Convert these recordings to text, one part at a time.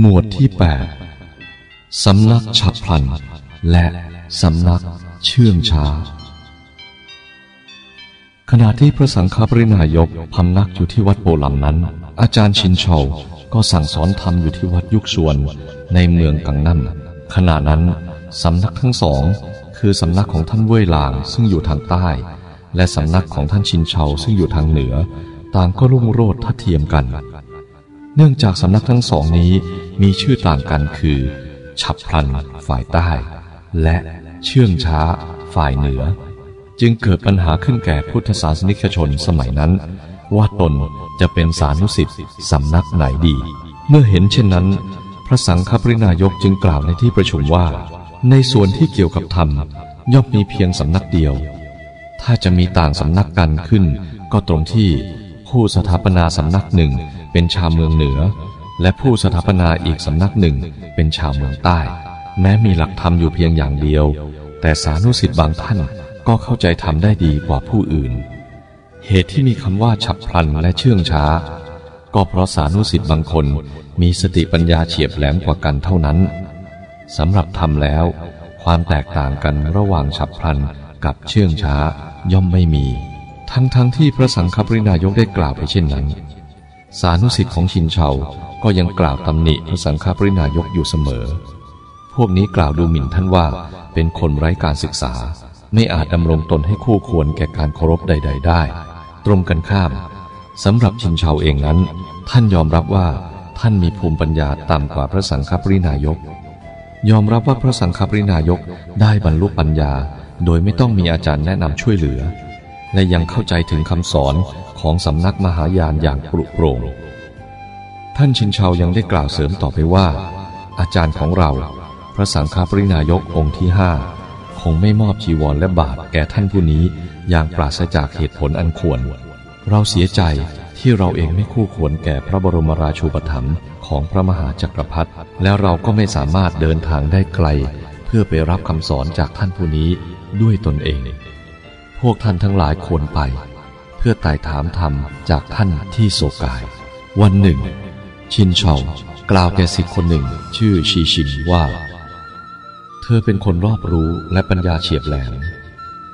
หมวดที่8สำนักฉับพลัน และสำนักเชื่องช้า ขณะที่พระสังฆปรินายกพำนักอยู่ที่วัดโปลำนั้น อาจารย์ชินเฉาก็สั่งสอนธรรมอยู่ที่วัดยุคสวนในเมืองกังนั่นขณะนั้นสำนักทั้งสอง คือสำนักของท่านเว่ยหลางซึ่งอยู่ทางใต้ และสำนักของท่านชินเฉาซึ่งอยู่ทางเหนือ ต่างก็รุ่งโรจน์ทัดเทียมกัน เนื่องจากสำนักทั้งสองนี้มีชื่อต่างกันคือ ฉับพลันฝ่ายใต้ และเชื่องช้าฝ่ายเหนือ จึงเกิดปัญหาขึ้นแก่พุทธศาสนิกชนสมัยนั้น ว่าตนจะเป็นสานุสิทธิ์สำนักไหนดี เมื่อเห็นเช่นนั้น พระสังฆปรินายกจึงกล่าวในที่ประชุมว่า ในส่วนที่เกี่ยวกับธรรม ย่อมมีเพียงสำนักเดียว ถ้าจะมีต่างสำนักกันขึ้น ก็ตรงที่ผู้สถาปนาสำนักหนึ่ง เป็นชาวเมืองเหนือ และผู้สถาปนาอีกสำนักหนึ่งเป็นชาวเมืองใต้ แม้มีหลักธรรมอยู่เพียงอย่างเดียว แต่สานุสิทธิ์บางท่านก็เข้าใจธรรมได้ดีกว่าผู้อื่น เหตุที่มีคำว่าฉับพลันและเชื่องช้า ก็เพราะสานุสิทธิ์บางคนมีสติปัญญาเฉียบแหลมกว่ากันเท่านั้นสำหรับธรรมแล้ว ความแตกต่างกันระหว่างฉับพลันกับเชื่องช้าย่อมไม่มี ทั้งๆทที่พระสังฆปรินายกได้กล่าวไปเช่นนั้น สานุสิทธิ์ของชินเชาก็ยังกล่าวตำหนิพระสังฆปรินายกอยู่เสมอ พวกนี้กล่าวดูหมิ่นท่านว่าเป็นคนไร้การศึกษา ไม่อาจดำรงตนให้คู่ควรแก่การเคารพใด ๆ ได้ ตรงกันข้ามสำหรับชินเชาเองนั้น ท่านยอมรับว่าท่านมีภูมิปัญญาต่ำกว่าพระสังฆปรินายก ยอมรับว่าพระสังฆปรินายกได้บรรลุปัญญา โดยไม่ต้องมีอาจารย์แนะนำช่วยเหลือ และยังเข้าใจถึงคำสอน ของสำนักมหายานอย่างปรุโปรงท่านชินชาวยังได้กล่าวเสริมต่อไปว่า อาจารย์ของเรา พระสังฆปรินายกองค์ที่ห้าคงไม่มอบจีวรและบาทแก่ท่านผู้นี้อย่างปราศจากเหตุผลอันควร เราเสียใจที่เราเองไม่คู่ควรแก่พระบรมราชูปถัมภ์ของพระมหาจักรพรรดิแล้วเราก็ไม่สามารถเดินทางได้ไกล เพื่อไปรับคำสอนจากท่านผู้นี้ด้วยตนเอง พวกท่านทั้งหลายควรไป พื่อไต่ถามธรรมจากท่านที่โศกาย วันหนึ่ง ชินเฉากล่าวแก่สิทธิ์คนหนึ่งชื่อชีชินว่า เธอเป็นคนรอบรู้และปัญญาเฉียบแหลม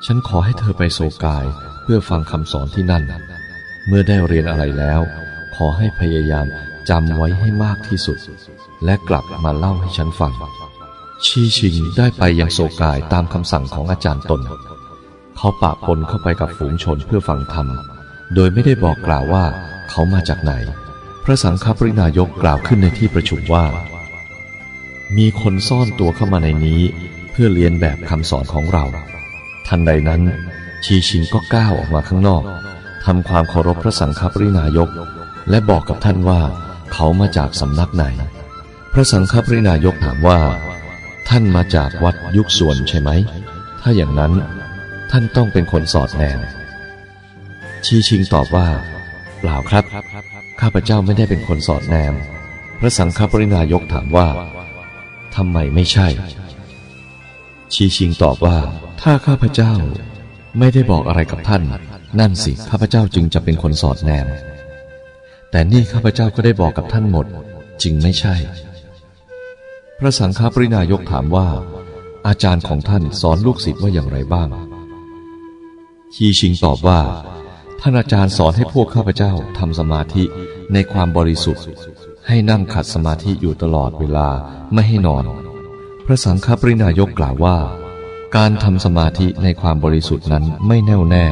ฉันขอให้เธอไปโศกายเพื่อฟังคำสอนที่นั่น เมื่อได้เรียนอะไรแล้ว ขอให้พยายามจำไว้ให้มากที่สุด และกลับมาเล่าให้ฉันฟัง ชีชิงได้ไปยังโศกายตามคำสั่งของอาจารย์ตน เขาปะปนเข้าไปกับฝูงชนเพื่อฟังธรรม โดยไม่ได้บอกกล่าวว่าเขามาจากไหน พระสังฆปรินายกกล่าวขึ้นในที่ประชุมว่า มีคนซ่อนตัวเข้ามาในนี้ เพื่อเรียนแบบคำสอนของเรา ทันใดนั้น ชีชิงก็ก้าวออกมาข้างนอกทำความเคารพพระสังฆปรินายก และบอกกับท่านว่า เขามาจากสำนักไหน พระสังฆปรินายกถามว่า ท่านมาจากวัดยุคส่วนใช่ไหม ถ้าอย่างนั้น ท่านต้องเป็นคนสอดแนมชีชิงตอบว่า เปล่าครับ ข้าพเจ้าไม่ได้เป็นคนสอดแนม พระสังฆปรินายกถามว่าทำไมไม่ใช่ ชีชิงตอบว่า ถ้าข้าพเจ้าไม่ได้บอกอะไรกับท่าน นั่นสิข้าพเจ้าจึงจะเป็นคนสอดแนม แต่นี่ข้าพเจ้าก็ได้บอกกับท่านหมด จึงไม่ใช่ พระสังฆปรินายกถามว่า อาจารย์ของท่านสอนลูกศิษย์ว่าอย่างไรบ้าง ชีชิงตอบว่า ท่านอาจารย์สอนให้พวกข้าพเจ้าทำสมาธิในความบริสุทธิ์ ให้นั่งขัดสมาธิอยู่ตลอดเวลาไม่ให้นอน พระสังฆปรินายกกล่าวว่า การทำสมาธิในความบริสุทธิ์นั้นไม่แน่วแน่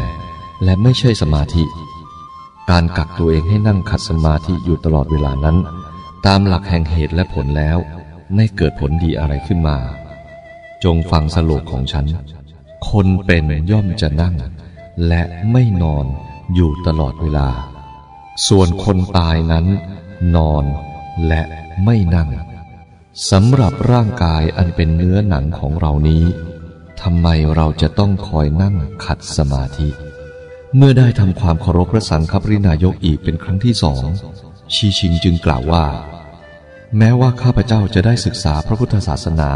และไม่ใช่สมาธิ การกักตัวเองให้นั่งขัดสมาธิอยู่ตลอดเวลานั้น ตามหลักแห่งเหตุและผลแล้วไม่เกิดผลดีอะไรขึ้นมา จงฟังสโลกของฉัน คนเป็นย่อมจะนั่ง และไม่นอนอยู่ตลอดเวลา ส่วนคนตายนั้น นอนและไม่นั่งสำหรับร่างกายอันเป็นเนื้อหนังของเรานี้ทำไมเราจะต้องคอยนั่งขัดสมาธิ เมื่อได้ทำความเคารพพระสังฆปรินายกอีกเป็นครั้งที่สอง ชีชิงจึงกล่าวว่า แม้ว่าข้าพเจ้าจะได้ศึกษาพระพุทธศาสนา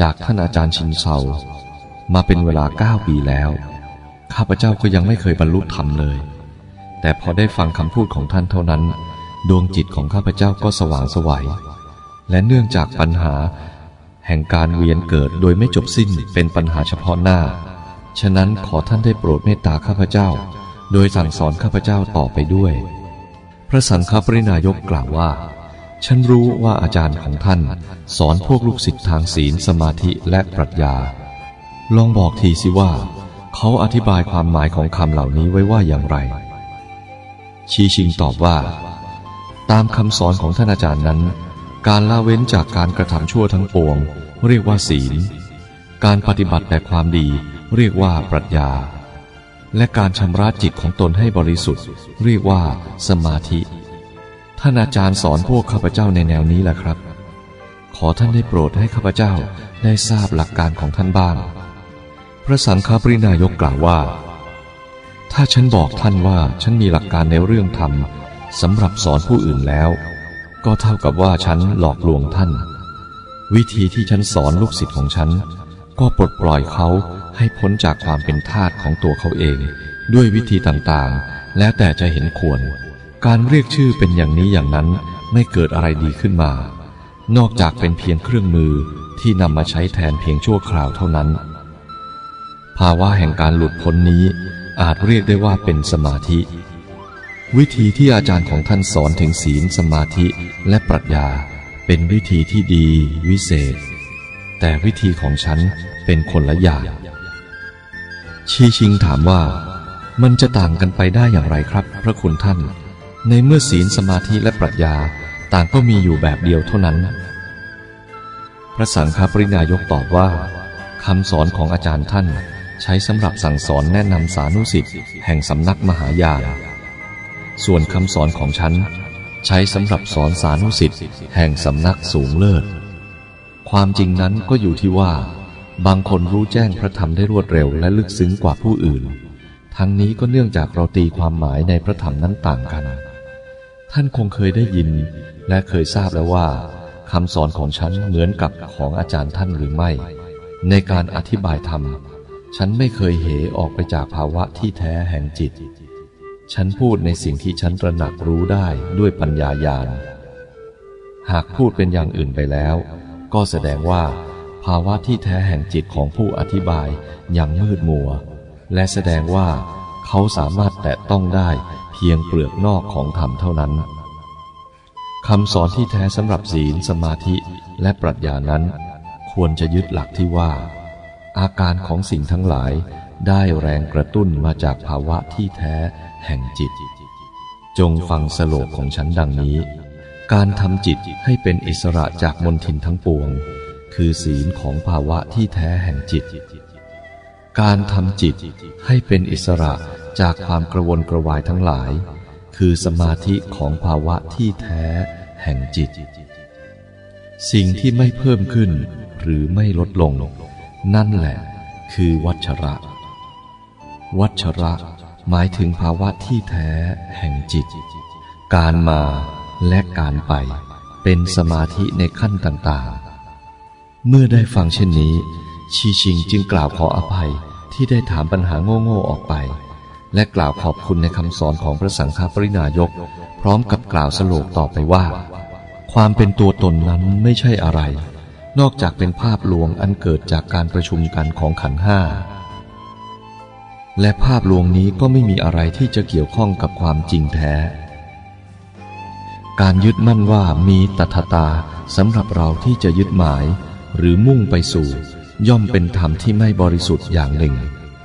จากท่านอาจารย์ชินเซามาเป็นเวลาเก้าปีแล้ว ข้าพเจ้าก็ยังไม่เคยบรรลุธรรมเลย แต่พอได้ฟังคำพูดของท่านเท่านั้น ดวงจิตของข้าพเจ้าก็สว่างสวัย และเนื่องจากปัญหา แห่งการเวียนเกิดโดยไม่จบสิ้นเป็นปัญหาเฉพาะหน้า ฉะนั้นขอท่านได้โปรดเมตตาข้าพเจ้า โดยสั่งสอนข้าพเจ้าต่อไปด้วย พระสังฆปรินายกกล่าวว่า ฉันรู้ว่าอาจารย์ของท่าน สอนพวกลูกศิษย์ทางศีลสมาธิและปรัชญา ลองบอกทีสิว่า เขาอธิบายความหมายของคำเหล่านี้ไว้ว่าอย่างไร ชีชิงตอบว่า ตามคำสอนของท่านอาจารย์นั้น การละเว้นจากการกระทำชั่วทั้งปวง เรียกว่าศีล การปฏิบัติแต่ความดี เรียกว่าปรัชญา และการชำระจิตของตนให้บริสุทธิ์ เรียกว่าสมาธิ ท่านอาจารย์สอนพวกข้าพเจ้าในแนวนี้แหละครับ ขอท่านได้โปรดให้ข้าพเจ้าได้ทราบหลักการของท่านบ้าง พระสังฆปรินายกกล่าวว่า ถ้าฉันบอกท่านว่าฉันมีหลักการในเรื่องธรรมสำหรับสอนผู้อื่นแล้ว ก็เท่ากับว่าฉันหลอกลวงท่าน วิธีที่ฉันสอนลูกศิษย์ของฉัน ก็ปลดปล่อยเขาให้พ้นจากความเป็นทาสของตัวเขาเอง ด้วยวิธีต่างๆ แล้วแต่จะเห็นควร การเรียกชื่อเป็นอย่างนี้อย่างนั้นไม่เกิดอะไรดีขึ้นมา นอกจากเป็นเพียงเครื่องมือที่นำมาใช้แทนเพียงชั่วคราวเท่านั้น ภาวะแห่งการหลุดพ้นนี้อาจเรียกได้ว่าเป็นสมาธิ วิธีที่อาจารย์ของท่านสอนถึงศีลสมาธิและปรัชญา เป็นวิธีที่ดีวิเศษ แต่วิธีของฉันเป็นคนละอย่างชีชิงถามว่า มันจะต่างกันไปได้อย่างไรครับ พระคุณท่าน ในเมื่อศีลสมาธิและปรัชญาต่างก็มีอยู่แบบเดียวเท่านั้น พระสังฆปรินายกตอบว่าคำสอนของอาจารย์ท่าน ใช้สำหรับสั่งสอนแนะนำสานุสิทธิ์แห่งสำนักมหายานส่วนคำสอนของฉัน ใช้สำหรับสอนสานุสิทธิ์แห่งสำนักสูงเลิศ ความจริงนั้นก็อยู่ที่ว่า บางคนรู้แจ้งพระธรรมได้รวดเร็วและลึกซึ้งกว่าผู้อื่น ทั้งนี้ก็เนื่องจากเราตีความหมายในพระธรรมนั้นต่างกัน ท่านคงเคยได้ยิน และเคยทราบแล้วว่าคำสอนของฉันเหมือนกับของอาจารย์ท่านหรือไม่ ในการอธิบายธรรม ฉันไม่เคยเหออกไปจากภาวะที่แท้แห่งจิต ฉันพูดในสิ่งที่ฉันตระหนักรู้ได้ด้วยปัญญาญาณ หากพูดเป็นอย่างอื่นไปแล้ว ก็แสดงว่า ภาวะที่แท้แห่งจิตของผู้อธิบายยังมืดมัว และแสดงว่าเขาสามารถแตะต้องได้เพียงเปลือกนอกของธรรมเท่านั้นคำสอนที่แท้สำหรับศีลสมาธิและปรัชญานั้น ควรจะยึดหลักที่ว่า อาการของสิ่งทั้งหลายได้แรงกระตุ้นมาจากภาวะที่แท้แห่งจิต จงฟังสโลกของฉันดังนี้ การทำจิตให้เป็นอิสระจากมนทินทั้งปวง คือศีลของภาวะที่แท้แห่งจิต การทำจิตให้เป็นอิสระจากความกระวนกระวายทั้งหลาย คือสมาธิของภาวะที่แท้แห่งจิต สิ่งที่ไม่เพิ่มขึ้นหรือไม่ลดลง นั่นแหละ คือวัชระ วัชระหมายถึงภาวะที่แท้แห่งจิต การมาและการไป เป็นสมาธิในขั้นต่างๆ เมื่อได้ฟังเช่นนี้ ชีชิงจึงกล่าวขออภัยที่ได้ถามปัญหาโง่ๆออกไป และกล่าวขอบคุณในคำสอนของพระสังฆปรินายก พร้อมกับกล่าวสโลกต่อไปว่า ความเป็นตัวตนนั้นไม่ใช่อะไร นอกจากเป็นภาพลวงอันเกิดจากการประชุมกันของขันห้า และภาพลวงนี้ก็ไม่มีอะไรที่จะเกี่ยวข้องกับความจริงแท้ การยึดมั่นว่ามีตถตาสำหรับเราที่จะยึดหมาย หรือมุ่งไปสู่ ย่อมเป็นธรรมที่ไม่บริสุทธิ์อย่างหนึ่ง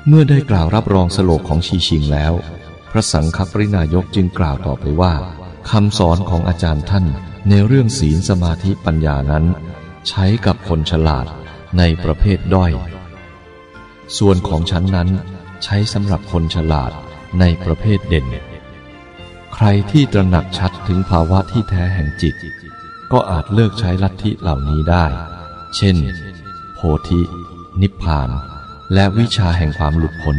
เมื่อได้กล่าวรับรองสโลกของชีชิงแล้ว พระสังฆปรินายกจึงกล่าวต่อไปว่าคำสอนของอาจารย์ท่านในเรื่องศีลสมาธิปัญญานั้น ใช้กับคนฉลาดในประเภทด้อย ส่วนของฉันนั้นใช้สำหรับคนฉลาดในประเภทเด่น ใครที่ตระหนักชัดถึงภาวะที่แท้แห่งจิต ก็อาจเลิกใช้ลัทธิเหล่านี้ได้ เช่น โพธิ นิพพาน และวิชาแห่งความหลุดพ้น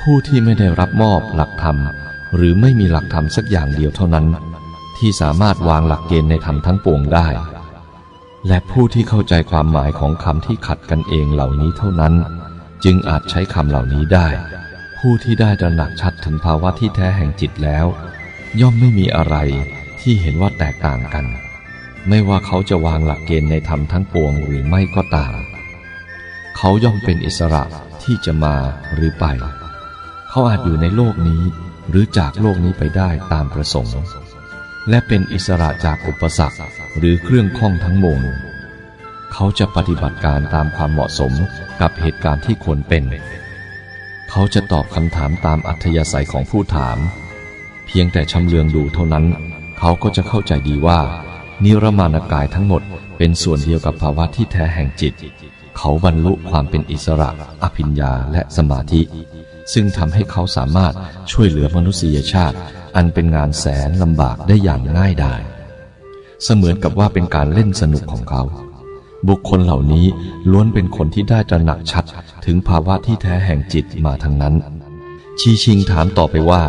ผู้ที่ไม่ได้รับมอบหลักธรรม หรือไม่มีหลักธรรมสักอย่างเดียวเท่านั้น ที่สามารถวางหลักเกณฑ์ในธรรมทั้งปวงได้ และผู้ที่เข้าใจความหมายของคำที่ขัดกันเองเหล่านี้เท่านั้น จึงอาจใช้คำเหล่านี้ได้ ผู้ที่ได้ตระหนักชัดถึงภาวะที่แท้แห่งจิตแล้ว ย่อมไม่มีอะไรที่เห็นว่าแตกต่างกัน ไม่ว่าเขาจะวางหลักเกณฑ์ในธรรมทั้งปวงหรือไม่ก็ตามเขาย่อมเป็นอิสระที่จะมาหรือไป เขาอาจอยู่ในโลกนี้หรือจากโลกนี้ไปได้ตามประสงค์ และเป็นอิสระจากอุปสรรค หรือเครื่องข้องทั้งมวลเขาจะปฏิบัติการตามความเหมาะสมกับเหตุการณ์ที่ควรเป็น เขาจะตอบคำถามตามอัธยาศัยของผู้ถาม เพียงแต่ชำเลืองดูเท่านั้น เขาก็จะเข้าใจดีว่า นิรมานกายทั้งหมดเป็นส่วนเดียวกับภาวะที่แท้แห่งจิต เขาบรรลุความเป็นอิสระ อภิญญาและสมาธิ ซึ่งทำให้เขาสามารถช่วยเหลือมนุษยชาติ อันเป็นงานแสนลำบากได้อย่างง่ายดาย เสมือนกับว่าเป็นการเล่นสนุกของเขา บุคคลเหล่านี้ล้วนเป็นคนที่ได้ตระหนักชัดถึงภาวะที่แท้แห่งจิตมาทั้งนั้น ชีชิงถามต่อไปว่า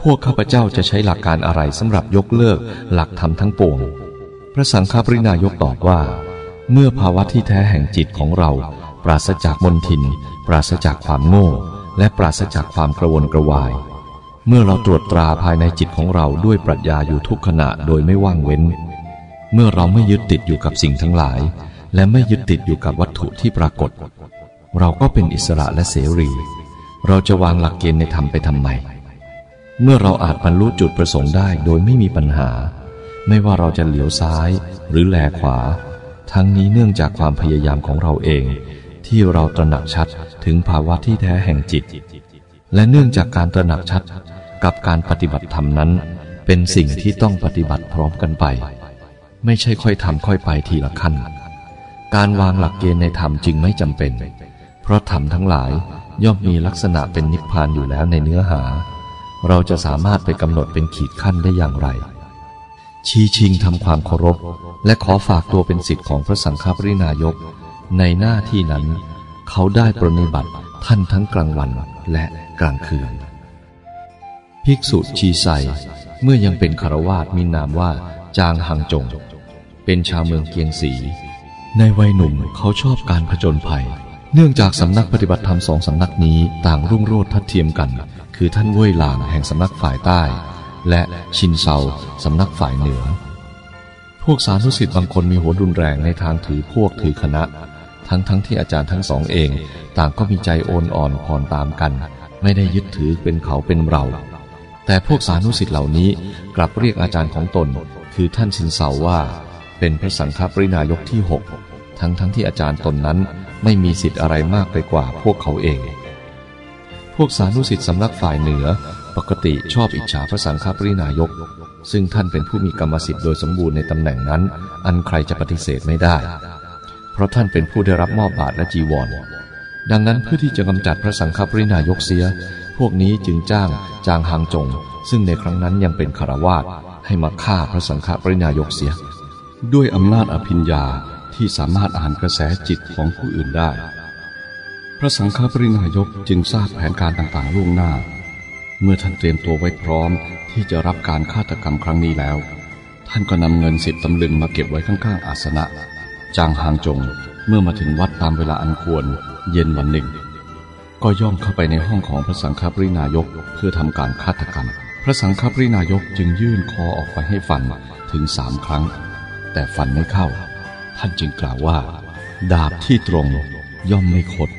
พวกข้าพเจ้าจะใช้หลักการอะไรสำหรับยกเลิกหลักธรรมทั้งปวง พระสังฆปรินายกตอบว่า เมื่อภาวะที่แท้แห่งจิตของเรา ปราศจากมนทิน ปราศจากความโง่ และปราศจากความกระวนกระวายเมื่อเราตรวจตราภายในจิตของเราด้วยปรัชญาอยู่ทุกขณะโดยไม่ว่างเว้น เมื่อเราไม่ยึดติดอยู่กับสิ่งทั้งหลาย และไม่ยึดติดอยู่กับวัตถุที่ปรากฏ เราก็เป็นอิสระและเสรี เราจะวางหลักเกณฑ์ในธรรมไปทำไม เมื่อเราอาจบรรลุจุดประสงค์ได้โดยไม่มีปัญหา ไม่ว่าเราจะเหลียวซ้ายหรือแลขวา ทั้งนี้เนื่องจากความพยายามของเราเอง ที่เราตระหนักชัดถึงภาวะที่แท้แห่งจิต และเนื่องจากการตระหนักชัดกับการปฏิบัติธรรมนั้น เป็นสิ่งที่ต้องปฏิบัติพร้อมกันไป ไม่ใช่ค่อยทำค่อยไปทีละขั้น การวางหลักเกณฑ์ในธรรมจึงไม่จำเป็น เพราะธรรมทั้งหลายย่อมมีลักษณะเป็นนิพพานอยู่แล้วในเนื้อหา เราจะสามารถไปกำหนดเป็นขีดขั้นได้อย่างไร ชี้ชิงทำความเคารพ และขอฝากตัวเป็นสิทธิ์ของพระสังฆปรินายก ในหน้าที่นั้น เขาได้ปรนิบัติท่านทั้งกลางวันและกลางคืน ภิกษุชีไซเมื่อยังเป็นคารวาสมีนามว่าจางหังจง เป็นชาวเมืองเกียงสีในวัยหนุ่มเขาชอบการผจญภัย เนื่องจากสำนักปฏิบัติธรรมสองสำนักนี้ต่างรุ่งโรจน์ทัดเทียมกัน คือท่านเว่ยหลางแห่งสำนักฝ่ายใต้ และชินเซาสำนักฝ่ายเหนือ พวกสาธุสิทธิ์บางคนมีหัวรุนแรงในทางถือพวกถือคณะ ทั้งทั้งที่อาจารย์ทั้งสองเอง ต่างก็มีใจโอนอ่อนผ่อนตามกัน ไม่ได้ยึดถือเป็นเขาเป็นเรา แต่พวกสาธุสิทธิ์เหล่านี้กลับเรียกอาจารย์ของตน คือท่านชินเซาว่า เป็นพระสังฆปรินายกที่หกทั้งทั้งที่อาจารย์ตนนั้นไม่มีสิทธิ์อะไรมากไปกว่าพวกเขาเอง พวกสานุสิทธิ์สำนักฝ่ายเหนือ ปกติชอบอิจฉาพระสังฆปรินายก ซึ่งท่านเป็นผู้มีกรรมสิทธิ์โดยสมบูรณ์ในตำแหน่งนั้น อันใครจะปฏิเสธไม่ได้ เพราะท่านเป็นผู้ได้รับมอบบาทและจีวร ดังนั้นเพื่อที่จะกำจัดพระสังฆปรินายกเสีย พวกนี้จึงจ้างจางหางจง ซึ่งในครั้งนั้นยังเป็นคารวาสให้มาฆ่าพระสังฆปรินายกเสีย ด้วยอำนาจอภิญญาที่สามารถอ่านกระแสจิตของผู้อื่นได้ พระสังฆปรินายกจึงทราบแผนการต่างๆล่วงหน้า เมื่อท่านเตรียมตัวไว้พร้อมที่จะรับการฆาตกรรมครั้งนี้แล้ว ท่านก็นำเงินสิบตำลึงมาเก็บไว้ข้างๆอาสนะ จางหางจงเมื่อมาถึงวัดตามเวลาอันควรเย็นวันหนึ่ง ก็ย่องเข้าไปในห้องของพระสังฆปรินายกเพื่อทำการฆาตกรรม พระสังฆปรินายกจึงยื่นคอออกไปให้ฟันถึงสามครั้ง แต่ฟันไม่เข้า ท่านจึงกล่าวว่า ดาบที่ตรงย่อมไม่คด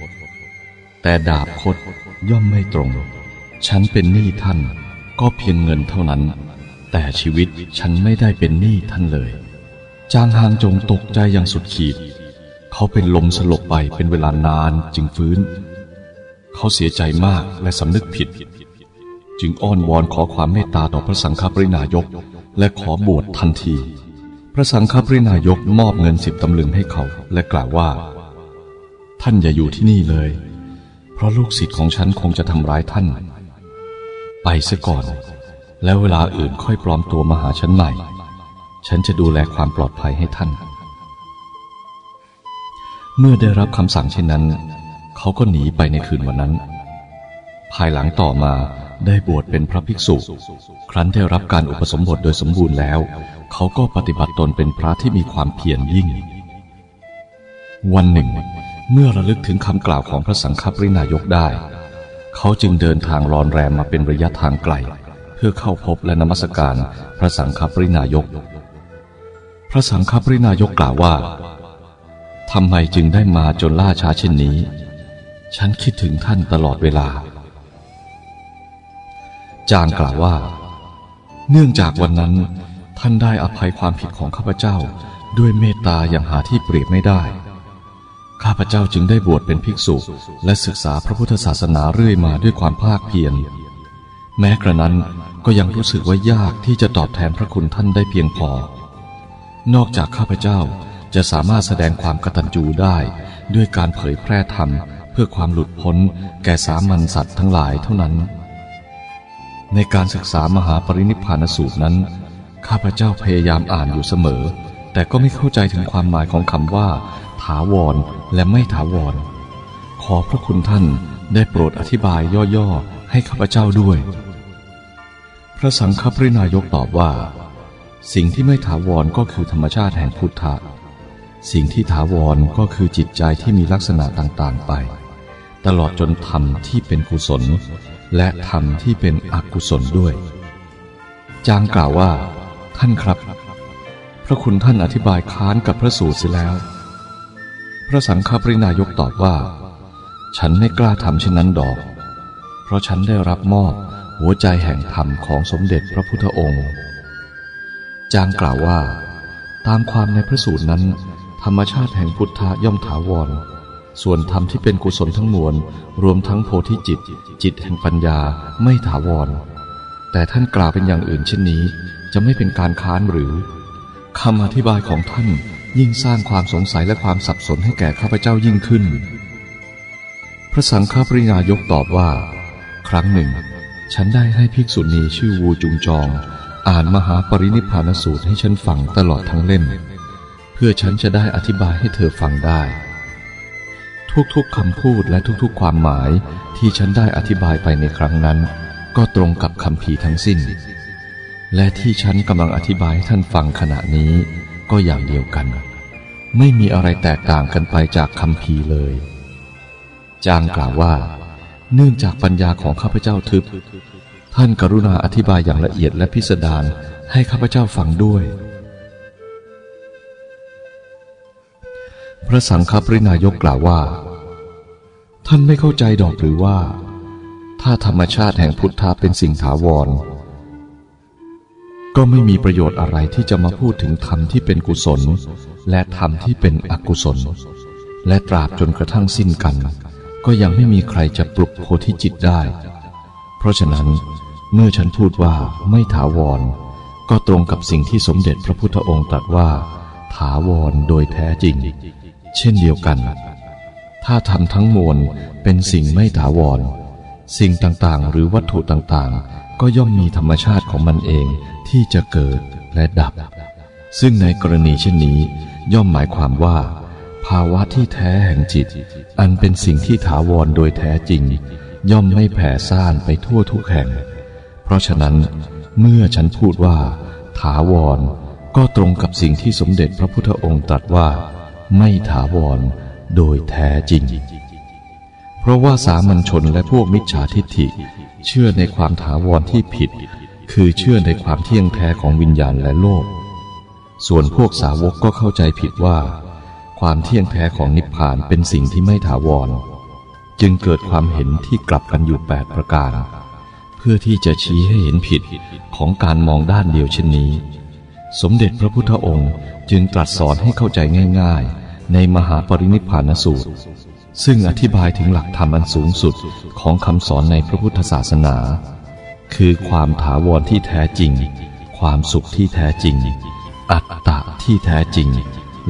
แต่ดาบคดย่อมไม่ตรง ฉันเป็นหนี้ท่านก็เพียงเงินเท่านั้น แต่ชีวิตฉันไม่ได้เป็นหนี้ท่านเลย จางฮางจงตกใจอย่างสุดขีด เขาเป็นลมสลบไปเป็นเวลานานจึงฟื้น เขาเสียใจมากและสำนึกผิด จึงอ้อนวอนขอความเมตตาต่อพระสังฆปรินายก และขอบวชทันที พระสังฆปรินายกมอบเงินสิบตำลึงให้เขาและกล่าวว่า ท่านอย่าอยู่ที่นี่เลย เพราะลูกศิษย์ของฉันคงจะทำร้ายท่าน ไปเสียก่อน แล้วเวลาอื่นค่อยปลอมตัวมาหาฉันใหม่ ฉันจะดูแลความปลอดภัยให้ท่าน เมื่อได้รับคำสั่งเช่นนั้น เขาก็หนีไปในคืนวันนั้น ภายหลังต่อมา ได้บวชเป็นพระภิกษุ ครั้นได้รับการอุปสมบทโดยสมบูรณ์แล้ว เขาก็ปฏิบัติตนเป็นพระที่มีความเพียรยิ่ง วันหนึ่ง เมื่อระลึกถึงคำกล่าวของพระสังฆปรินายกได้ เขาจึงเดินทางรอนแรมมาเป็นระยะทางไกล เพื่อเข้าพบและนมัสการพระสังฆปรินายก พระสังฆปรินายกกล่าวว่าทำไมจึงได้มาจนล่าช้าเช่นนี้ ฉันคิดถึงท่านตลอดเวลา จางกล่าวว่า เนื่องจากวันนั้น ท่านได้อภัยความผิดของข้าพเจ้าด้วยเมตตาอย่างหาที่เปรียบไม่ได้ ข้าพเจ้าจึงได้บวชเป็นภิกษุและศึกษาพระพุทธศาสนาเรื่อยมาด้วยความภาคเพียร แม้กระนั้นก็ยังรู้สึกว่ายากที่จะตอบแทนพระคุณท่านได้เพียงพอ นอกจากข้าพเจ้าจะสามารถแสดงความกตัญญูได้ด้วยการเผยแพร่ธรรมเพื่อความหลุดพ้นแก่สามัญสัตว์ทั้งหลายเท่านั้น ในการศึกษามหาปรินิพพานสูตรนั้น ข้าพเจ้าพยายามอ่านอยู่เสมอ แต่ก็ไม่เข้าใจถึงความหมายของคำว่า ถาวร และไม่ถาวร ขอพระคุณท่านได้โปรดอธิบายย่อๆ ให้ข้าพเจ้าด้วย พระสังฆปรินายกตอบว่า สิ่งที่ไม่ถาวรก็คือธรรมชาติแห่งพุทธะสิ่งที่ถาวรก็คือจิตใจที่มีลักษณะต่างๆไป ตลอดจนธรรมที่เป็นกุศล และธรรมที่เป็นอกุศลด้วย จางกล่าวว่า ท่านครับ พระคุณท่านอธิบายค้านกับพระสูตรเสียแล้ว พระสังฆปรินายกตอบว่า ฉันไม่กล้าทำเช่นนั้นดอก เพราะฉันได้รับมอบหัวใจแห่งธรรมของสมเด็จพระพุทธองค์ จางกล่าวว่า ตามความในพระสูตรนั้น ธรรมชาติแห่งพุทธะย่อมถาวร ส่วนธรรมที่เป็นกุศลทั้งมวล รวมทั้งโพธิจิต จิตแห่งปัญญาไม่ถาวร แต่ท่านกล่าวเป็นอย่างอื่นเช่นนี้ จะไม่เป็นการค้านหรือคำอธิบายของท่านยิ่งสร้างความสงสัยและความสับสนให้แก่ข้าพเจ้ายิ่งขึ้น พระสังฆปริยายกตอบว่า ครั้งหนึ่ง ฉันได้ให้ภิกษุณีชื่อวูจุงจอง อ่านมหาปรินิพพานสูตรให้ฉันฟังตลอดทั้งเล่ม เพื่อฉันจะได้อธิบายให้เธอฟังได้ ทุกๆคำพูดและทุกๆ ความหมายที่ฉันได้อธิบายไปในครั้งนั้น ก็ตรงกับคำพีทั้งสิ้น และที่ฉันกำลังอธิบายให้ท่านฟังขณะนี้ ก็อย่างเดียวกัน ไม่มีอะไรแตกต่างกันไปจากคำพีเลย จางกล่าวว่า เนื่องจากปัญญาของข้าพเจ้าทึบ ท่านกรุณาอธิบายอย่างละเอียดและพิสดารให้ข้าพเจ้าฟังด้วย พระสังฆปรินายกกล่าวว่า ท่านไม่เข้าใจดอกหรือว่า ถ้าธรรมชาติแห่งพุทธะเป็นสิ่งถาวร ก็ไม่มีประโยชน์อะไรที่จะมาพูดถึงธรรมที่เป็นกุศล และธรรมที่เป็นอกุศล และตราบจนกระทั่งสิ้นกัน ก็ยังไม่มีใครจะปลุกโพธิจิตได้ เพราะฉะนั้นเมื่อฉันพูดว่าไม่ถาวร ก็ตรงกับสิ่งที่สมเด็จพระพุทธองค์ตรัสว่า ถาวรโดยแท้จริง เช่นเดียวกัน ถ้าทำทั้งมวลเป็นสิ่งไม่ถาวร สิ่งต่างๆ หรือวัตถุต่างๆ ก็ย่อมมีธรรมชาติของมันเองที่จะเกิดและดับ ซึ่งในกรณีเช่นนี้ ย่อมหมายความว่า ภาวะที่แท้แห่งจิต อันเป็นสิ่งที่ถาวรโดยแท้จริง ย่อมไม่แผ่ซ่านไปทั่วทุกแห่ง เพราะฉะนั้นเมื่อฉันพูดว่า ถาวร ก็ตรงกับสิ่งที่สมเด็จพระพุทธองค์ตรัสว่า ไม่ถาวรโดยแท้จริง เพราะว่าสามัญชนและพวกมิจฉาทิฏฐิ เชื่อในความถาวรที่ผิด คือเชื่อในความเที่ยงแท้ของวิญญาณและโลก ส่วนพวกสาวกก็เข้าใจผิดว่า ความเที่ยงแท้ของนิพพานเป็นสิ่งที่ไม่ถาวร จึงเกิดความเห็นที่กลับกันอยู่แปดประการ เพื่อที่จะชี้ให้เห็นผิดของการมองด้านเดียวเช่นนี้ สมเด็จพระพุทธองค์ จึงตรัสสอนให้เข้าใจง่าย ๆ ในมหาปรินิพพานสูตร ซึ่งอธิบายถึงหลักธรรมอันสูงสุดของคำสอนในพระพุทธศาสนา คือความถาวรที่แท้จริง ความสุขที่แท้จริง อัตตะที่แท้จริง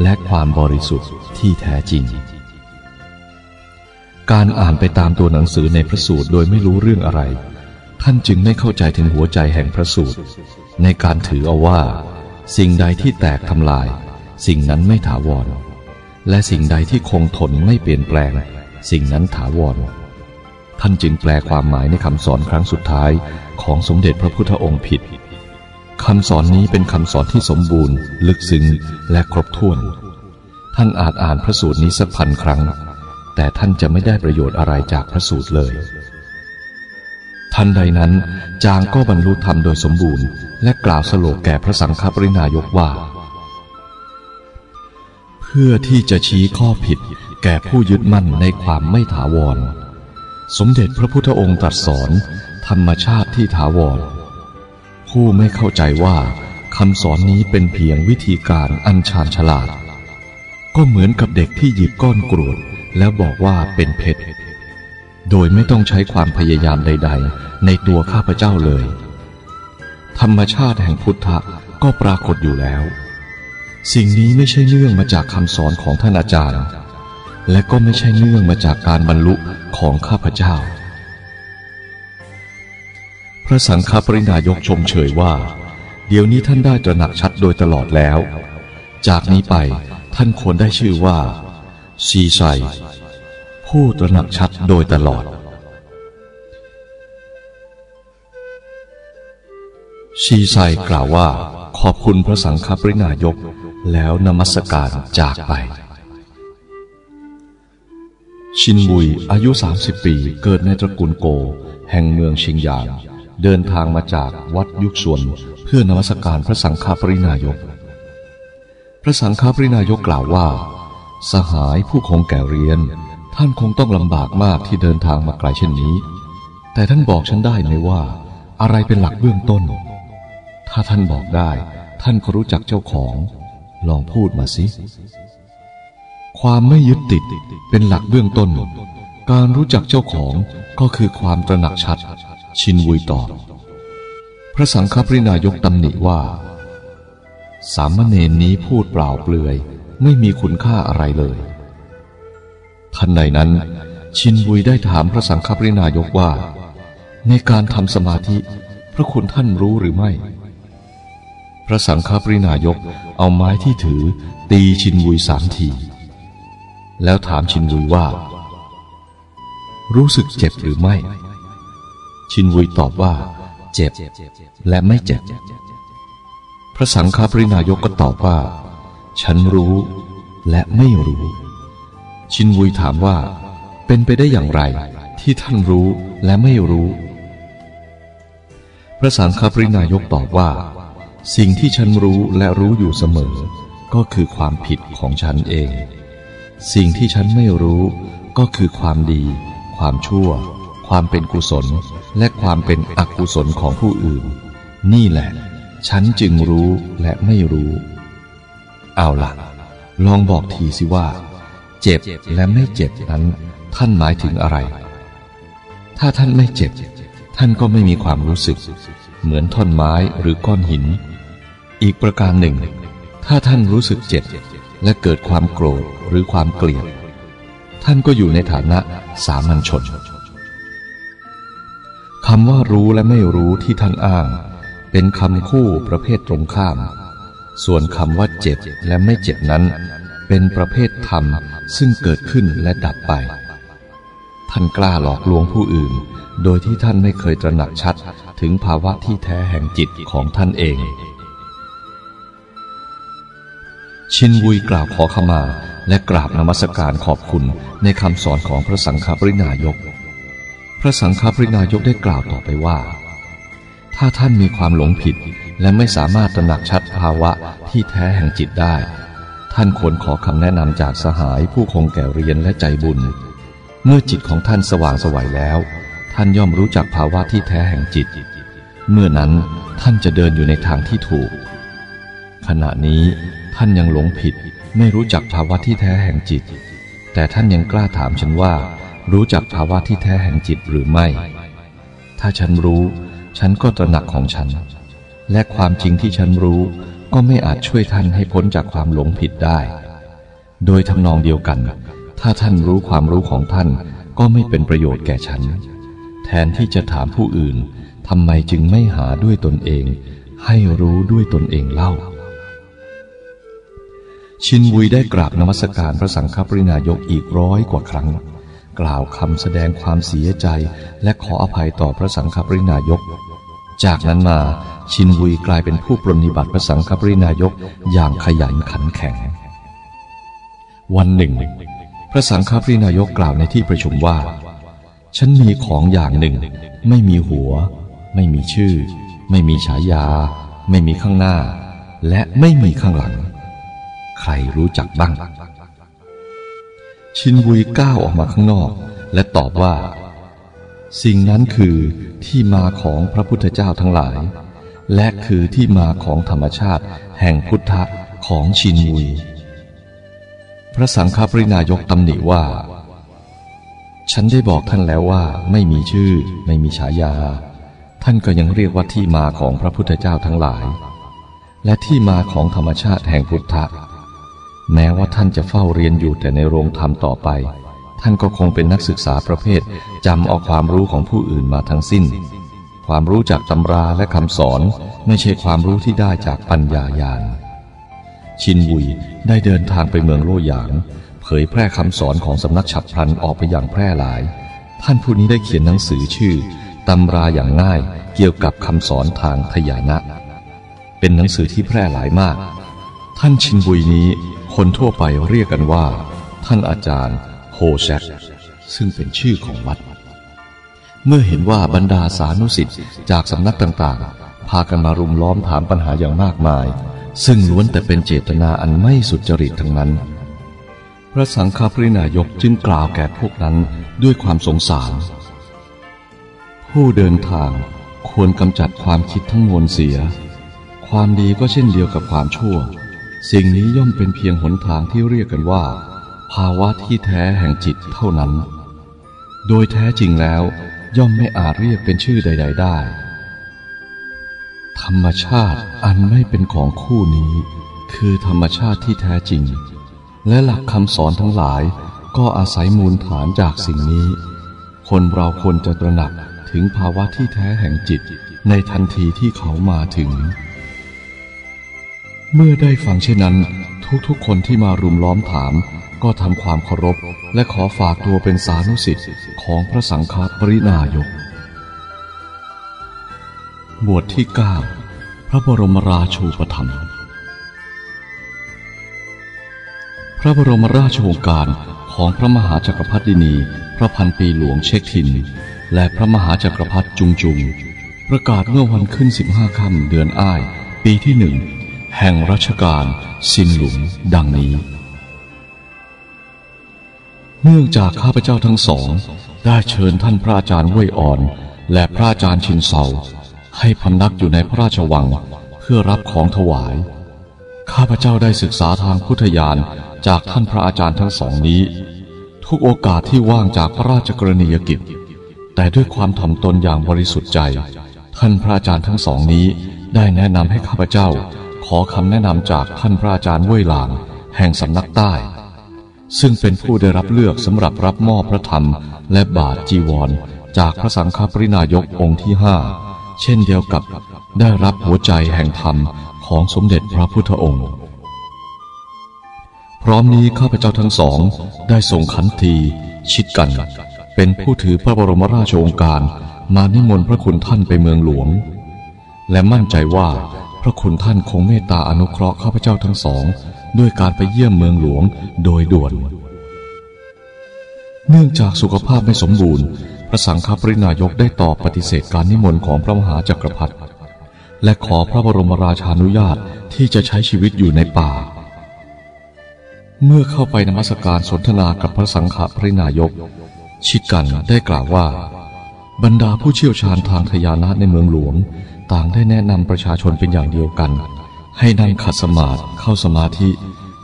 และความบริสุทธิ์ที่แท้จริง การอ่านไปตามตัวหนังสือในพระสูตรโดยไม่รู้เรื่องอะไร ท่านจึงไม่เข้าใจถึงหัวใจแห่งพระสูตร ในการถือเอาว่า สิ่งใดที่แตกทำลาย สิ่งนั้นไม่ถาวร และสิ่งใดที่คงทนไม่เปลี่ยนแปลง สิ่งนั้นถาวร ท่านจึงแปลความหมายในคำสอนครั้งสุดท้ายของสมเด็จพระพุทธองค์ผิดคำสอนนี้เป็นคำสอนที่สมบูรณ์ ลึกซึ้งและครบถ้วน ท่านอาจอ่านพระสูตรนี้สักพันครั้ง แต่ท่านจะไม่ได้ประโยชน์อะไรจากพระสูตรเลย ทันใดนั้น จางก็บรรลุธรรมโดยสมบูรณ์ และกล่าวสโลกแก่พระสังฆปรินายกว่าพพื่อที่จะชี้ข้อผิดแก่ผู้ยึดมั่นในความไม่ถาวร สมเด็จพระพุทธองค์ตรัสสอน ธรรมชาติที่ถาวร ผู้ไม่เข้าใจว่าคำสอนนี้เป็นเพียงวิธีการอันชาญฉลาด ก็เหมือนกับเด็กที่หยิบก้อนกรวดแล้วบอกว่าเป็นเพชร โดยไม่ต้องใช้ความพยายามใด ๆ ในตัวข้าพเจ้าเลย ธรรมชาติแห่งพุทธะก็ปรากฏอยู่แล้ว สิ่งนี้ไม่ใช่เนื่องมาจากคำสอนของท่านอาจารย์ และก็ไม่ใช่เนื่องมาจากการบรรลุของข้าพเจ้า พระสังฆปรินายกชมเชยว่า เดี๋ยวนี้ท่านได้ตระหนักชัดโดยตลอดแล้ว จากนี้ไปท่านควรได้ชื่อว่าชีไซ ผู้ตระหนักชัดโดยตลอด ชีไซกล่าวว่าขอบคุณพระสังฆปรินายกแล้วนมัสการจากไป ชินบุยอายุ 30 ปีเกิดในตระกูลโก แห่งเมืองชิงหยาง เดินทางมาจากวัดยุคส่วนเพื่อนมัสการพระสังฆปรินายก พระสังฆปรินายกกล่าวว่า สหายผู้คงแก่เรียน ท่านคงต้องลำบากมากที่เดินทางมาไกลเช่นนี้ แต่ท่านบอกฉันได้ไหมว่า อะไรเป็นหลักเบื้องต้น ถ้าท่านบอกได้ ท่านก็รู้จักเจ้าของ ลองพูดมาสิ ความไม่ยึดติดเป็นหลักเบื้องต้น การรู้จักเจ้าของก็คือความตระหนักชัด ชินวุยตอบพระสังฆปรินายกตำหนิว่า สามเณรนี้พูดเปล่าเปลือย ไม่มีคุณค่าอะไรเลย ทันใดนั้น ชินวุยได้ถามพระสังฆปรินายกว่า ในการทำสมาธิ พระคุณท่านรู้หรือไม่ พระสังฆปรินายกเอาไม้ที่ถือตีชินวุยสามที แล้วถามชินวุยว่า รู้สึกเจ็บหรือไม่ ชินวุยตอบว่า เจ็บ และไม่เจ็บ พระสังฆปรินายกก็ตอบว่า ฉันรู้และไม่รู้ ชินวุยถามว่า เป็นไปได้อย่างไร ที่ท่านรู้และไม่รู้ พระสังฆปรินายกตอบว่า สิ่งที่ฉันรู้และรู้อยู่เสมอ ก็คือความผิดของฉันเอง สิ่งที่ฉันไม่รู้ ก็คือความดี ความชั่ว ความเป็นกุศล และความเป็นอกุศลของผู้อื่น นี่แหละ ฉันจึงรู้และไม่รู้ เอาล่ะลองบอกทีสิว่า เจ็บและไม่เจ็บนั้น ท่านหมายถึงอะไร ถ้าท่านไม่เจ็บ ท่านก็ไม่มีความรู้สึก เหมือนท่อนไม้หรือก้อนหิน อีกประการหนึ่ง ถ้าท่านรู้สึกเจ็บ และเกิดความโกรธหรือความเกลียด ท่านก็อยู่ในฐานะสามัญชนคำว่ารู้และไม่รู้ที่ท่านอ้าง เป็นคำคู่ประเภทตรงข้าม ส่วนคำว่าเจ็บและไม่เจ็บนั้น เป็นประเภทธรรมซึ่งเกิดขึ้นและดับไป ท่านกล้าหลอกลวงผู้อื่น โดยที่ท่านไม่เคยตระหนักชัดถึงภาวะที่แท้แห่งจิตของท่านเอง ชินวุยกล่าวขอขมาและกราบนมัสการขอบคุณในคำสอนของพระสังฆปรินายก พระสังฆปรินายกได้กล่าวต่อไปว่า ถ้าท่านมีความหลงผิดและไม่สามารถตระหนักชัดภาวะที่แท้แห่งจิตได้ ท่านควรขอคำแนะนำจากสหายผู้คงแก่เรียนและใจบุญ เมื่อจิตของท่านสว่างสวัยแล้ว ท่านย่อมรู้จักภาวะที่แท้แห่งจิต เมื่อนั้นท่านจะเดินอยู่ในทางที่ถูก ขณะนี้ท่านยังหลงผิดไม่รู้จักภาวะที่แท้แห่งจิต แต่ท่านยังกล้าถามฉันว่า รู้จักภาวะที่แท้แห่งจิตหรือไม่ ถ้าฉันรู้ ฉันก็ตระหนักของฉัน และความจริงที่ฉันรู้ ก็ไม่อาจช่วยท่านให้พ้นจากความหลงผิดได้ โดยทำนองเดียวกัน ถ้าท่านรู้ความรู้ของท่านก็ไม่เป็นประโยชน์แก่ฉัน แทนที่จะถามผู้อื่นทำไมจึงไม่หาด้วยตนเอง ให้รู้ด้วยตนเองเล่า ชินวุยได้กราบนมัสการพระสังฆปรินายกอีกร้อยกว่าครั้ง กล่าวคำแสดงความเสียใจและขออภัยต่อพระสังฆปรินายก จากนั้นมา ชินวุยกลายเป็นผู้ปรนนิบัติพระสังฆปรินายกอย่างขยันขันแข็ง วันหนึ่ง พระสังฆปรินายกกล่าวในที่ประชุมว่า ฉันมีของอย่างหนึ่ง ไม่มีหัว ไม่มีชื่อ ไม่มีฉายา ไม่มีข้างหน้า และไม่มีข้างหลัง ใครรู้จักบ้าง ชินวุยก้าวออกมาข้างนอก และตอบว่า สิ่งนั้นคือที่มาของพระพุทธเจ้าทั้งหลาย และคือที่มาของธรรมชาติแห่งพุทธะของชินวุยพระสังฆปรินายกตำหนิว่า ฉันได้บอกท่านแล้วว่าไม่มีชื่อไม่มีฉายา ท่านก็ยังเรียกว่าที่มาของพระพุทธเจ้าทั้งหลาย และที่มาของธรรมชาติแห่งพุทธะ แม้ว่าท่านจะเฝ้าเรียนอยู่แต่ในโรงธรรมต่อไป ท่านก็คงเป็นนักศึกษาประเภทจำเอาความรู้ของผู้อื่นมาทั้งสิ้น ความรู้จากตำราและคำสอนไม่ใช่ความรู้ที่ได้จากปัญญาญาณ ชินบุยได้เดินทางไปเมืองโลหยาง เผยแพร่คำสอนของสำนักฉับพลันออกไปอย่างแพร่หลาย ท่านผู้นี้ได้เขียนหนังสือชื่อตำราอย่างง่ายเกี่ยวกับคำสอนทางทยานะ เป็นหนังสือที่แพร่หลายมาก ท่านชินบุยนี้คนทั่วไปเรียกกันว่า ท่านอาจารย์โฮแชกซึ่งเป็นชื่อของวัด เมื่อเห็นว่าบรรดาสานุสิทธิ์จากสำนักต่างๆ พากันมารุมล้อมถามปัญหาอย่างมากมาย ซึ่งล้วนแต่เป็นเจตนาอันไม่สุจริตทั้งนั้น พระสังฆปรินายกจึงกล่าวแก่พวกนั้นด้วยความสงสาร ผู้เดินทางควรกำจัดความคิดทั้งมวลเสีย ความดีก็เช่นเดียวกับความชั่ว สิ่งนี้ย่อมเป็นเพียงหนทางที่เรียกกันว่า ภาวะที่แท้แห่งจิตเท่านั้น โดยแท้จริงแล้ว ย่อมไม่อาจเรียกเป็นชื่อใด ๆ ได้ ธรรมชาติอันไม่เป็นของคู่นี้ คือธรรมชาติที่แท้จริง และหลักคำสอนทั้งหลายก็อาศัยมูลฐานจากสิ่งนี้ คนเราควรจะตระหนักถึงภาวะที่แท้แห่งจิตในทันทีที่เขามาถึง เมื่อได้ฟังเช่นนั้น ทุกๆคนที่มารุมล้อมถาม ก็ทำความเคารพ และขอฝากตัวเป็นสานุสิทธิ์ของพระสังฆปรินายก บวชที่เก้าพระบรมราชูปถัมภ์พระบรมราชโองการของพระมหาจักรพรรดินี พระพันปีหลวงเช็คทิน และพระมหาจักรพรรดิจุงจุง ประกาศเมื่อวันขึ้นสิบห้าค่ำเดือนอ้าย ปีที่หนึ่งแห่งรัชกาลสินหลุมดังนี้ เนื่องจากข้าพเจ้าทั้งสอง ได้เชิญท่านพระอาจารย์เว่ยอ่อน และพระอาจารย์ชินเซาให้พำนักอยู่ในพระราชวังเพื่อรับของถวาย ข้าพเจ้าได้ศึกษาทางพุทธญาณจากท่านพระอาจารย์ทั้งสองนี้ ทุกโอกาสที่ว่างจากพระราชกรณียกิจ แต่ด้วยความถ่อมตนอย่างบริสุทธิ์ใจ ท่านพระอาจารย์ทั้งสองนี้ได้แนะนำให้ข้าพเจ้า ขอคำแนะนำจากท่านพระอาจารย์เว่ยหลาง แห่งสำนักใต้ ซึ่งเป็นผู้ได้รับเลือกสำหรับรับมอบพระธรรม และบาทจีวร จากพระสังฆปรินายกองค์ที่ห้าเช่นเดียวกับได้รับหัวใจแห่งธรรมของสมเด็จพระพุทธองค์ พร้อมนี้ข้าพเจ้าทั้งสองได้ส่งขันทีชิดกัน เป็นผู้ถือพระบรมราชโองการมานิมนต์พระคุณท่านไปเมืองหลวง และมั่นใจว่าพระคุณท่านคงเมตตาอนุเคราะห์ข้าพเจ้าทั้งสอง ด้วยการไปเยี่ยมเมืองหลวงโดยด่วน เนื่องจากสุขภาพไม่สมบูรณ์ พระสังฆปรินายกได้ตอบปฏิเสธการนิมนต์ของพระมหาจักรพรรดิและขอพระบรมราชานุญาตที่จะใช้ชีวิตอยู่ในป่า เมื่อเข้าไปนมัสการสนทนากับพระสังฆปรินายก ชิดกันได้กล่าวว่า บรรดาผู้เชี่ยวชาญทางทยานะในเมืองหลวง ต่างได้แนะนำประชาชนเป็นอย่างเดียวกัน ให้นั่งขัดสมาธิเข้าสมาธิ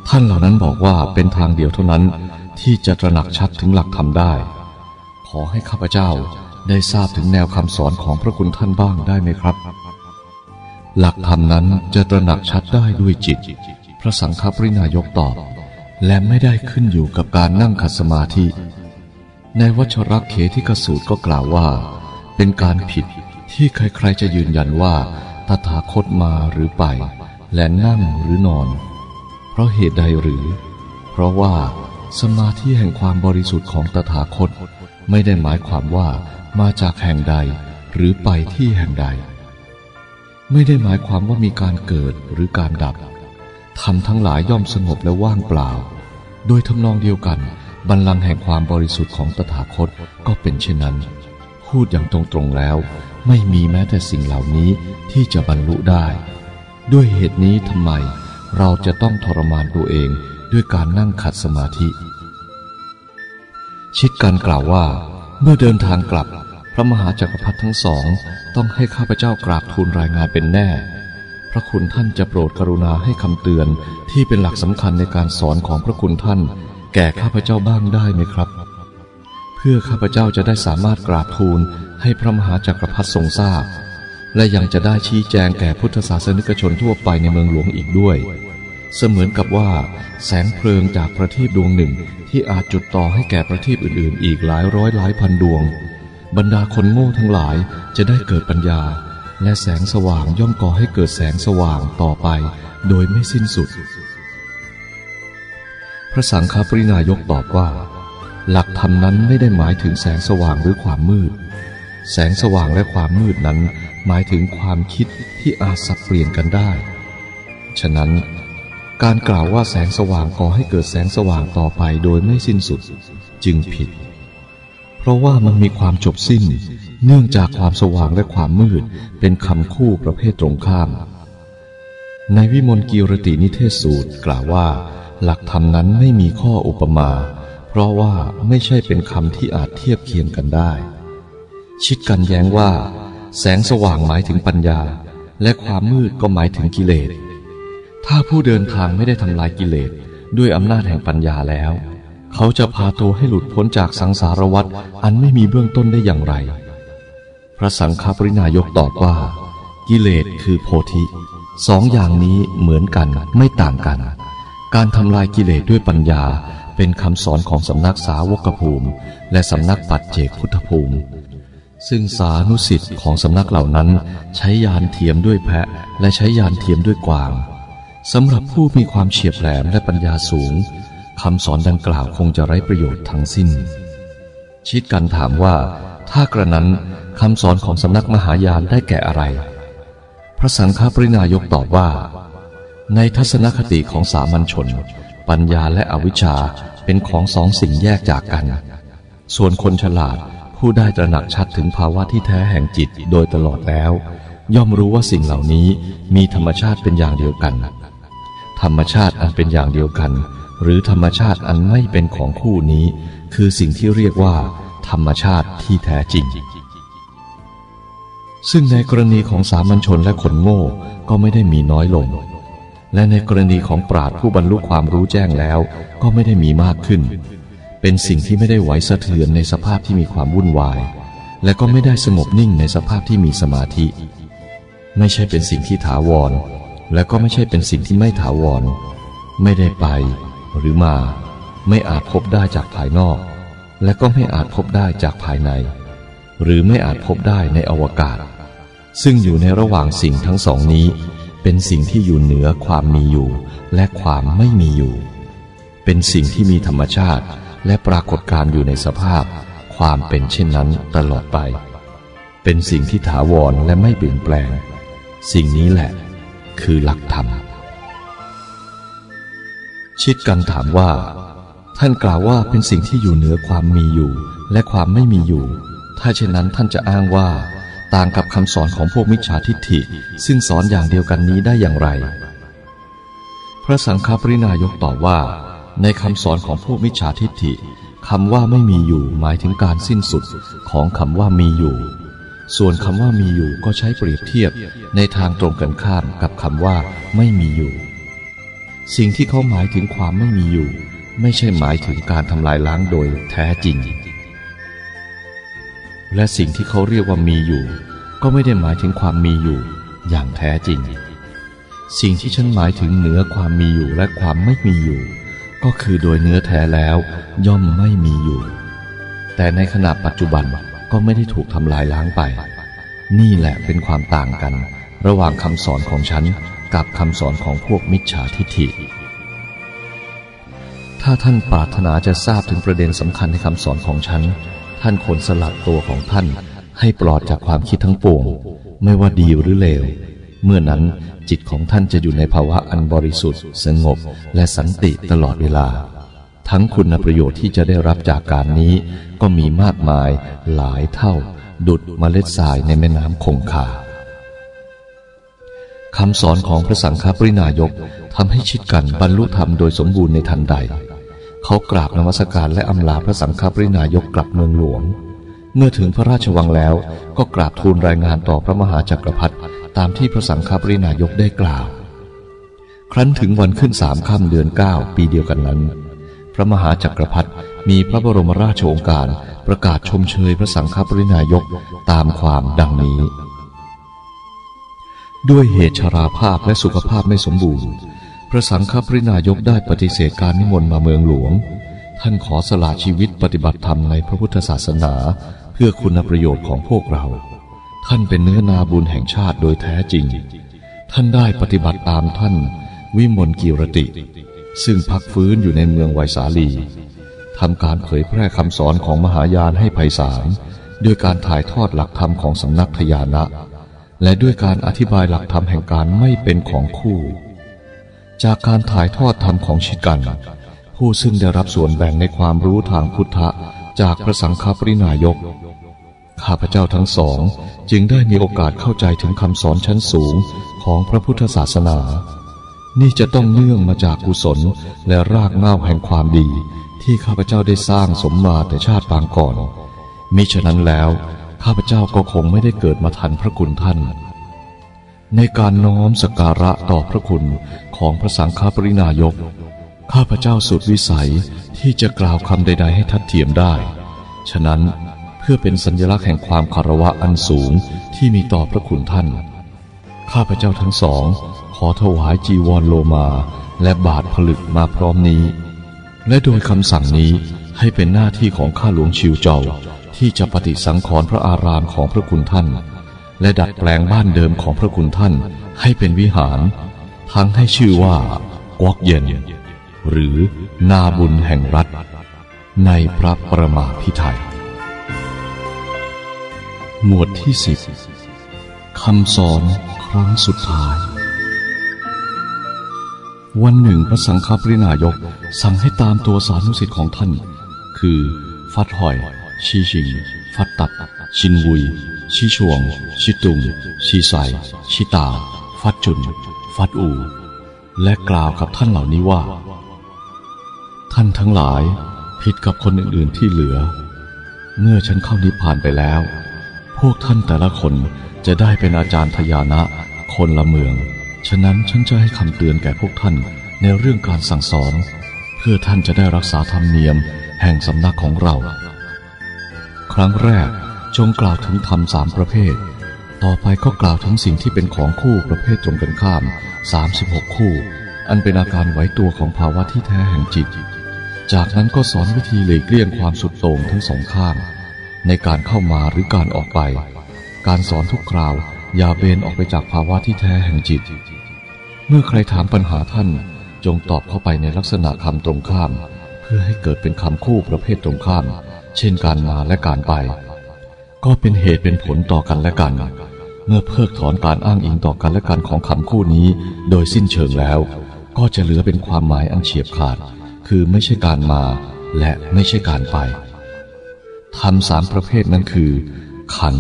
ท่านเหล่านั้นบอกว่าเป็นทางเดียวเท่านั้นที่จะตระหนักชัดถึงหลักธรรมได้ ขอให้ข้าพเจ้าได้ทราบถึงแนวคำสอนของพระคุณท่านบ้างได้ไหมครับ หลักธรรมนั้นจะตระหนักชัดได้ด้วยจิต พระสังฆปรินายกตอบ และไม่ได้ขึ้นอยู่กับการนั่งขัดสมาธิ ในวัชรเขที่กสูตรก็กล่าวว่า เป็นการผิดที่ใครๆจะยืนยันว่าตถาคตมาหรือไป และนั่งหรือนอน เพราะเหตุใดหรือ เพราะว่าสมาธิแห่งความบริสุทธิ์ของตถาคต ไม่ได้หมายความว่ามาจากแห่งใดหรือไปที่แห่งใด ไม่ได้หมายความว่ามีการเกิดหรือการดับทำทั้งหลายย่อมสงบและว่างเปล่า โดยทำนองเดียวกันบัลลังก์แห่งความบริสุทธิ์ของตถาคตก็เป็นเช่นนั้น พูดอย่างตรงๆแล้ว ไม่มีแม้แต่สิ่งเหล่านี้ที่จะบรรลุได้ ด้วยเหตุนี้ทำไมเราจะต้องทรมานตัวเองด้วยการนั่งขัดสมาธิ ชิดการกล่าวว่า เมื่อเดินทางกลับ พระมหาจักรพรรดิทั้งสอง ต้องให้ข้าพเจ้ากราบทูลรายงานเป็นแน่ พระคุณท่านจะโปรดกรุณาให้คำเตือนที่เป็นหลักสำคัญในการสอนของพระคุณท่าน แก่ข้าพเจ้าบ้างได้ไหมครับ เพื่อข้าพเจ้าจะได้สามารถกราบทูลให้พระมหาจักรพรรดิทรงทราบ และยังจะได้ชี้แจงแก่พุทธศาสนิกชนทั่วไปในเมืองหลวงอีกด้วย เสมือนกับว่า แสงเพลิงจากประทีปดวงหนึ่งที่อาจจุดต่อให้แก่ประทีปอื่นๆ อีกหลายร้อยหลายพันดวง บรรดาคนโง่ทั้งหลายจะได้เกิดปัญญา และแสงสว่างย่อมก่อให้เกิดแสงสว่างต่อไป โดยไม่สิ้นสุด พระสังฆปรินายกตอบว่า หลักธรรมนั้นไม่ได้หมายถึงแสงสว่างหรือความมืด แสงสว่างและความมืดนั้น หมายถึงความคิดที่อาจสับเปลี่ยนกันได้ ฉะนั้นการกล่าวว่าแสงสว่างก่อให้เกิดแสงสว่างต่อไปโดยไม่สิ้นสุด จึงผิด เพราะว่ามันมีความจบสิ้น เนื่องจากความสว่างและความมืดเป็นคำคู่ประเภทตรงข้าม ในวิมลกีรตินิเทศสูตรกล่าวว่า หลักธรรมนั้นไม่มีข้ออุปมา เพราะว่าไม่ใช่เป็นคำที่อาจเทียบเคียงกันได้ ชิดกันแย้งว่า แสงสว่างหมายถึงปัญญา และความมืดก็หมายถึงกิเลส ถ้าผู้เดินทางไม่ได้ทำลายกิเลสด้วยอำนาจแห่งปัญญาแล้ว เขาจะพาตัวให้หลุดพ้นจากสังสารวัฏอันไม่มีเบื้องต้นได้อย่างไร พระสังฆปรินายกตอบว่า กิเลสคือโพธิสองอย่างนี้เหมือนกันไม่ต่างกัน การทำลายกิเลสด้วยปัญญาเป็นคำสอนของสำนักสาวกภูมิ และสำนักปัจเจกพุทธภูมิ ซึ่งสานุสิทธิ์ของสำนักเหล่านั้น ใช้ยานเทียมด้วยแพะ และใช้ยานเทียมด้วยกวางสำหรับผู้มีความเฉียบแหลมและปัญญาสูงคำสอนดังกล่าวคงจะไร้ประโยชน์ทั้งสิ้น ชิดกันถามว่า ถ้ากระนั้นคำสอนของสำนักมหายานได้แก่อะไร พระสังฆปรินายกตอบว่า ในทัศนคติของสามัญชน ปัญญาและอวิชชาเป็นของสองสิ่งแยกจากกัน ส่วนคนฉลาด ผู้ได้ตระหนักชัดถึงภาวะที่แท้แห่งจิตโดยตลอดแล้ว ย่อมรู้ว่าสิ่งเหล่านี้มีธรรมชาติเป็นอย่างเดียวกัน ธรรมชาติอันเป็นอย่างเดียวกัน หรือธรรมชาติอันไม่เป็นของคู่นี้ คือสิ่งที่เรียกว่า ธรรมชาติที่แท้จริง ซึ่งในกรณีของสามัญชนและคนโง่ก็ไม่ได้มีน้อยลง และในกรณีของปราดผู้บรรลุความรู้แจ้งแล้ว ก็ไม่ได้มีมากขึ้น เป็นสิ่งที่ไม่ได้ไหวสะเทือนในสภาพที่มีความวุ่นวาย และก็ไม่ได้สงบนิ่งในสภาพที่มีสมาธิ ไม่ใช่เป็นสิ่งที่ถาวร และก็ไม่ใช่เป็นสิ่งที่ไม่ถาวร ไม่ได้ไป หรือมา ไม่อาจพบได้จากภายนอก และก็ไม่อาจพบได้จากภายใน หรือไม่อาจพบได้ในอวกาศ ซึ่งอยู่ในระหว่างสิ่งทั้งสองนี้ เป็นสิ่งที่อยู่เหนือความมีอยู่ และความไม่มีอยู่ เป็นสิ่งที่มีธรรมชาติ และปรากฏการอยู่ในสภาพ ความเป็นเช่นนั้นตลอดไป เป็นสิ่งที่ถาวรและไม่เปลี่ยนแปลง สิ่งนี้แหละ คือหลักธรรม ชิดกันถามว่า ท่านกล่าวว่าเป็นสิ่งที่อยู่เหนือความมีอยู่ และความไม่มีอยู่ ถ้าเช่นนั้นท่านจะอ้างว่า ต่างกับคำสอนของพวกมิจฉาทิฏฐิ ซึ่งสอนอย่างเดียวกันนี้ได้อย่างไร พระสังฆปรินายกตอบว่า ในคำสอนของพวกมิจฉาทิฏฐิคำว่าไม่มีอยู่หมายถึงการสิ้นสุดของคำว่ามีอยู่ ส่วนคำว่ามีอยู่ก็ใช้เปรียบเทียบในทางตรงกันข้ามกับคำว่าไม่มีอยู่ สิ่งที่เขาหมายถึงความไม่มีอยู่ ไม่ใช่หมายถึงการทำลายล้างโดยแท้จริง และสิ่งที่เขาเรียกว่ามีอยู่ ก็ไม่ได้หมายถึงความมีอยู่ อย่างแท้จริง สิ่งที่ฉันหมายถึงเหนือความมีอยู่และความไม่มีอยู่ ก็คือโดยเนื้อแท้แล้วย่อมไม่มีอยู่ แต่ในขณะปัจจุบันก็ไม่ได้ถูกทำลายล้างไป นี่แหละเป็นความต่างกัน ระหว่างคำสอนของฉันกับคำสอนของพวกมิจฉาทิฏฐิ ถ้าท่านปรารถนาจะทราบถึงประเด็นสำคัญในคำสอนของฉัน ท่านควรสลัดตัวของท่านให้ปลอดจากความคิดทั้งปวง ไม่ว่าดีหรือเลว เมื่อนั้นจิตของท่านจะอยู่ในภาวะอันบริสุทธิ์ สงบและสันติตลอดเวลา ทั้งคุณประโยชน์ที่จะได้รับจากการนี้ ก็มีมากมายหลายเท่า ดุดเมล็ดทรายในแม่น้ำคงคาคำสอนของพระสังฆปรินายกทำให้ชิดกันบรรลุธรรมโดยสมบูรณ์ในทันใด เขากราบนมัสการและอำลาพระสังฆปรินายกกลับเมืองหลวง เมื่อถึงพระราชวังแล้วก็กราบทูลรายงานต่อพระมหาจักรพรรดิ ตามที่พระสังฆปรินายกได้กล่าว ครั้นถึงวันขึ้นสามค่ำเดือนเก้าปีเดียวกันนั้น พระมหาจักรพรรดิมีพระบรมราชโองการประกาศชมเชยพระสังฆปรินายกตามความดังนี้ ด้วยเหตุชราภาพและสุขภาพไม่สมบูรณ์ พระสังฆปรินายกได้ปฏิเสธการนิมนต์มาเมืองหลวง ท่านขอสละชีวิตปฏิบัติธรรมในพระพุทธศาสนา เพื่อคุณประโยชน์ของพวกเรา ท่านเป็นเนื้อนาบุญแห่งชาติโดยแท้จริง ท่านได้ปฏิบัติตามท่าน วิมลกิรติ ซึ่งพักฟื้นอยู่ในเมืองไวสาลีทำการเผยแพร่คำสอนของมหายานให้ไพศาลด้วยการถ่ายทอดหลักธรรมของสำนักทยานะ และด้วยการอธิบายหลักธรรมแห่งการไม่เป็นของคู่ จากการถ่ายทอดธรรมของชิกัน ผู้ซึ่งได้รับส่วนแบ่งในความรู้ทางพุทธะจากพระสังฆปรินายก ข้าพเจ้าทั้งสองจึงได้มีโอกาสเข้าใจถึงคำสอนชั้นสูงของพระพุทธศาสนา นี่จะต้องเนื่องมาจากกุศลและรากเหง้าแห่งความดี ที่ข้าพเจ้าได้สร้างสมมาแต่ชาติปางก่อน มิฉะนั้นแล้ว ข้าพเจ้าก็คงไม่ได้เกิดมาทันพระคุณท่าน ในการน้อมสการะต่อพระคุณของพระสังฆปรินายก ข้าพเจ้าสุดวิสัยที่จะกล่าวคำใด ๆ ให้ทัดเทียมได้ ฉะนั้น พื่อเป็นสัญลักษณ์แห่งความคารวะอันสูงที่มีต่อพระคุณท่าน ข้าพเจ้าทั้งสอง ขอถวายจีวรโลมาและบาทผลึกมาพร้อมนี้ และโดยคำสั่งนี้ให้เป็นหน้าที่ของข้าหลวงชิวเจ้าที่จะปฏิสังขรณ์พระอารามของพระคุณท่าน และดัดแปลงบ้านเดิมของพระคุณท่านให้เป็นวิหาร ทั้งให้ชื่อว่ากวกเย็น หรือนาบุญแห่งรัฐ ในพระประมาพิไทย หมวดที่สิบคำสอนครั้งสุดท้าย วันหนึ่งพระสังฆปรินายกสั่งให้ตามตัวสานุสิทธิ์ของท่าน คือ ฟัดหอย ชีชิง ฟัดตัด ชินวุยชิชวง ชิตุง ชีใสชิตา ฟัดจุน ฟัดอู และกล่าวกับท่านเหล่านี้ว่า ท่านทั้งหลายผิดกับคนอื่นๆที่เหลือ เมื่อฉันเข้านิพพานไปแล้ว พวกท่านแต่ละคนจะได้เป็นอาจารย์ทยานะ คนละเมือง ฉะนั้นฉันจะให้คำเตือนแก่พวกท่านในเรื่องการสั่งสอน เพื่อท่านจะได้รักษาธรรมเนียมแห่งสำนักของเรา ครั้งแรกจงกล่าวถึงธรรมสามประเภท ต่อไปก็กล่าวถึงสิ่งที่เป็นของคู่ประเภทตรงกันข้าม 36 คู่ อันเป็นอาการไหวตัวของภาวะที่แท้แห่งจิต จากนั้นก็สอนวิธีหลีกเลี่ยงความสุดโต่งทั้งสองข้าง ในการเข้ามาหรือการออกไป การสอนทุกคราว อย่าเบนออกไปจากภาวะที่แท้แห่งจิต เมื่อใครถามปัญหาท่าน จงตอบเข้าไปในลักษณะคำตรงข้าม เพื่อให้เกิดเป็นคำคู่ประเภทตรงข้าม เช่นการมาและการไป ก็เป็นเหตุเป็นผลต่อกันและกัน เมื่อเพิกถอนการอ้างอิงต่อกันและกันของคำคู่นี้ โดยสิ้นเชิงแล้ว ก็จะเหลือเป็นความหมายอันเฉียบขาด คือไม่ใช่การมา และไม่ใช่การไป ทำสามประเภทนั้นคือ ขัน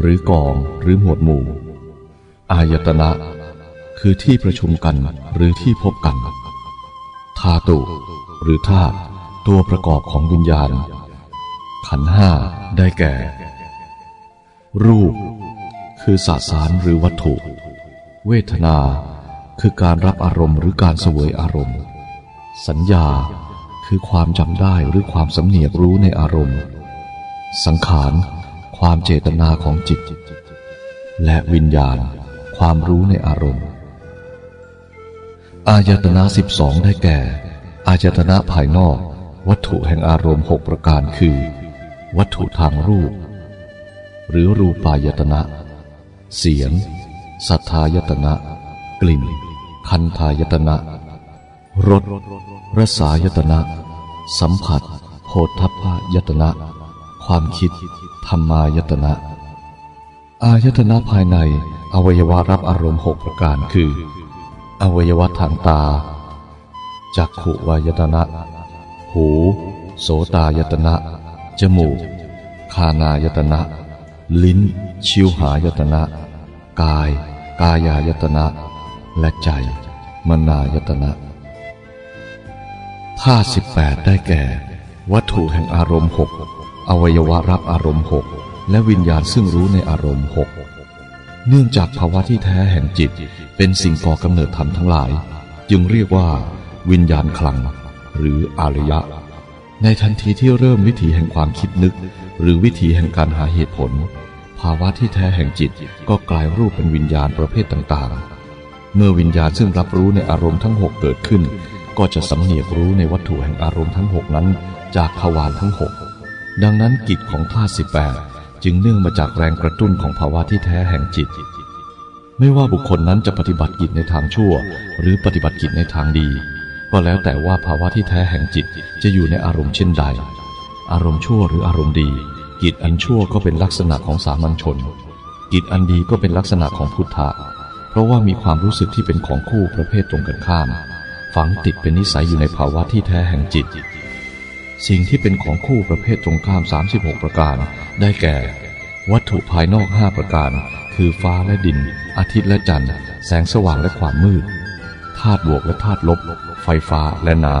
หรือกองหรือหมวดหมู่ อายตนะ คือที่ประชุมกันหรือที่พบกันธาตุหรือธาตุตัวประกอบของวิญญาณ ขันห้าได้แก่ รูป คือสสารหรือวัตถุ เวทนา คือการรับอารมณ์หรือการเสวยอารมณ์ สัญญาคือความจำได้หรือความสำเนียกรู้ในอารมณ์ สังขาร ความเจตนาของจิต และวิญญาณ ความรู้ในอารมณ์ อายตนะสิบสองได้แก่ อายตนะภายนอก วัตถุแห่งอารมณ์หกประการคือ วัตถุทางรูป หรือรูปายตนะ เสียง สัทธายตนะ กลิ่น คันทายตนะ รสรสายตนะ สัมผัสโพธพายตนะ ความคิด ธรรมายตนะ อายตนะภายในอวัยวะรับอารมณ์หกประการคือ อวัยวะทางตา จักขุวายตนะ หู โสตายตนะ จมูก คานายตนะ ลิ้น ชิวหายตนะ กาย กายายตนะ และใจ มนายตนะธาสิบแปดได้แก่ วัตถุแห่งอารมณ์หก อวัยวะรับอารมณ์หกและวิญญาณซึ่งรู้ในอารมณ์หกเนื่องจากภาวะที่แท้แห่งจิต เป็นสิ่งก่อกำเนิดธรรมทั้งหลาย จึงเรียกว่า วิญญาณคลัง หรืออารยะ ในทันทีที่เริ่มวิถีแห่งความคิดนึก หรือวิถีแห่งการหาเหตุผล ภาวะที่แท้แห่งจิตก็กลายรูปเป็นวิญญาณประเภทต่างๆ เมื่อวิญญาณซึ่งรับรู้ในอารมณ์ทั้งหกเกิดขึ้น ก็จะสำเนียกรู้ในวัตถุแห่งอารมณ์ทั้งหกนั้น จากทวารทั้งหก ดังนั้นกิจของธาตุสิบแปดจึงเนื่องมาจากแรงกระตุ้นของภาวะที่แท้แห่งจิต ไม่ว่าบุคคลนั้นจะปฏิบัติกิจในทางชั่ว หรือปฏิบัติกิจในทางดี ก็แล้วแต่ว่าภาวะที่แท้แห่งจิตจะอยู่ในอารมณ์เช่นใด อารมณ์ชั่วหรืออารมณ์ดี กิจอันชั่วก็เป็นลักษณะของสามัญชน กิจอันดีก็เป็นลักษณะของพุทธะเพราะว่ามีความรู้สึกที่เป็นของคู่ประเภทตรงกันข้าม ฝังติดเป็นนิสัยอยู่ในภาวะที่แท้แห่งจิต สิ่งที่เป็นของคู่ประเภทตรงข้าม 36 ประการ ได้แก่ วัตถุภายนอกห้าประการ คือฟ้าและดิน อาทิตย์และจันทร์ แสงสว่างและความมืดธาตุบวกและธาตุลบ ไฟฟ้าและน้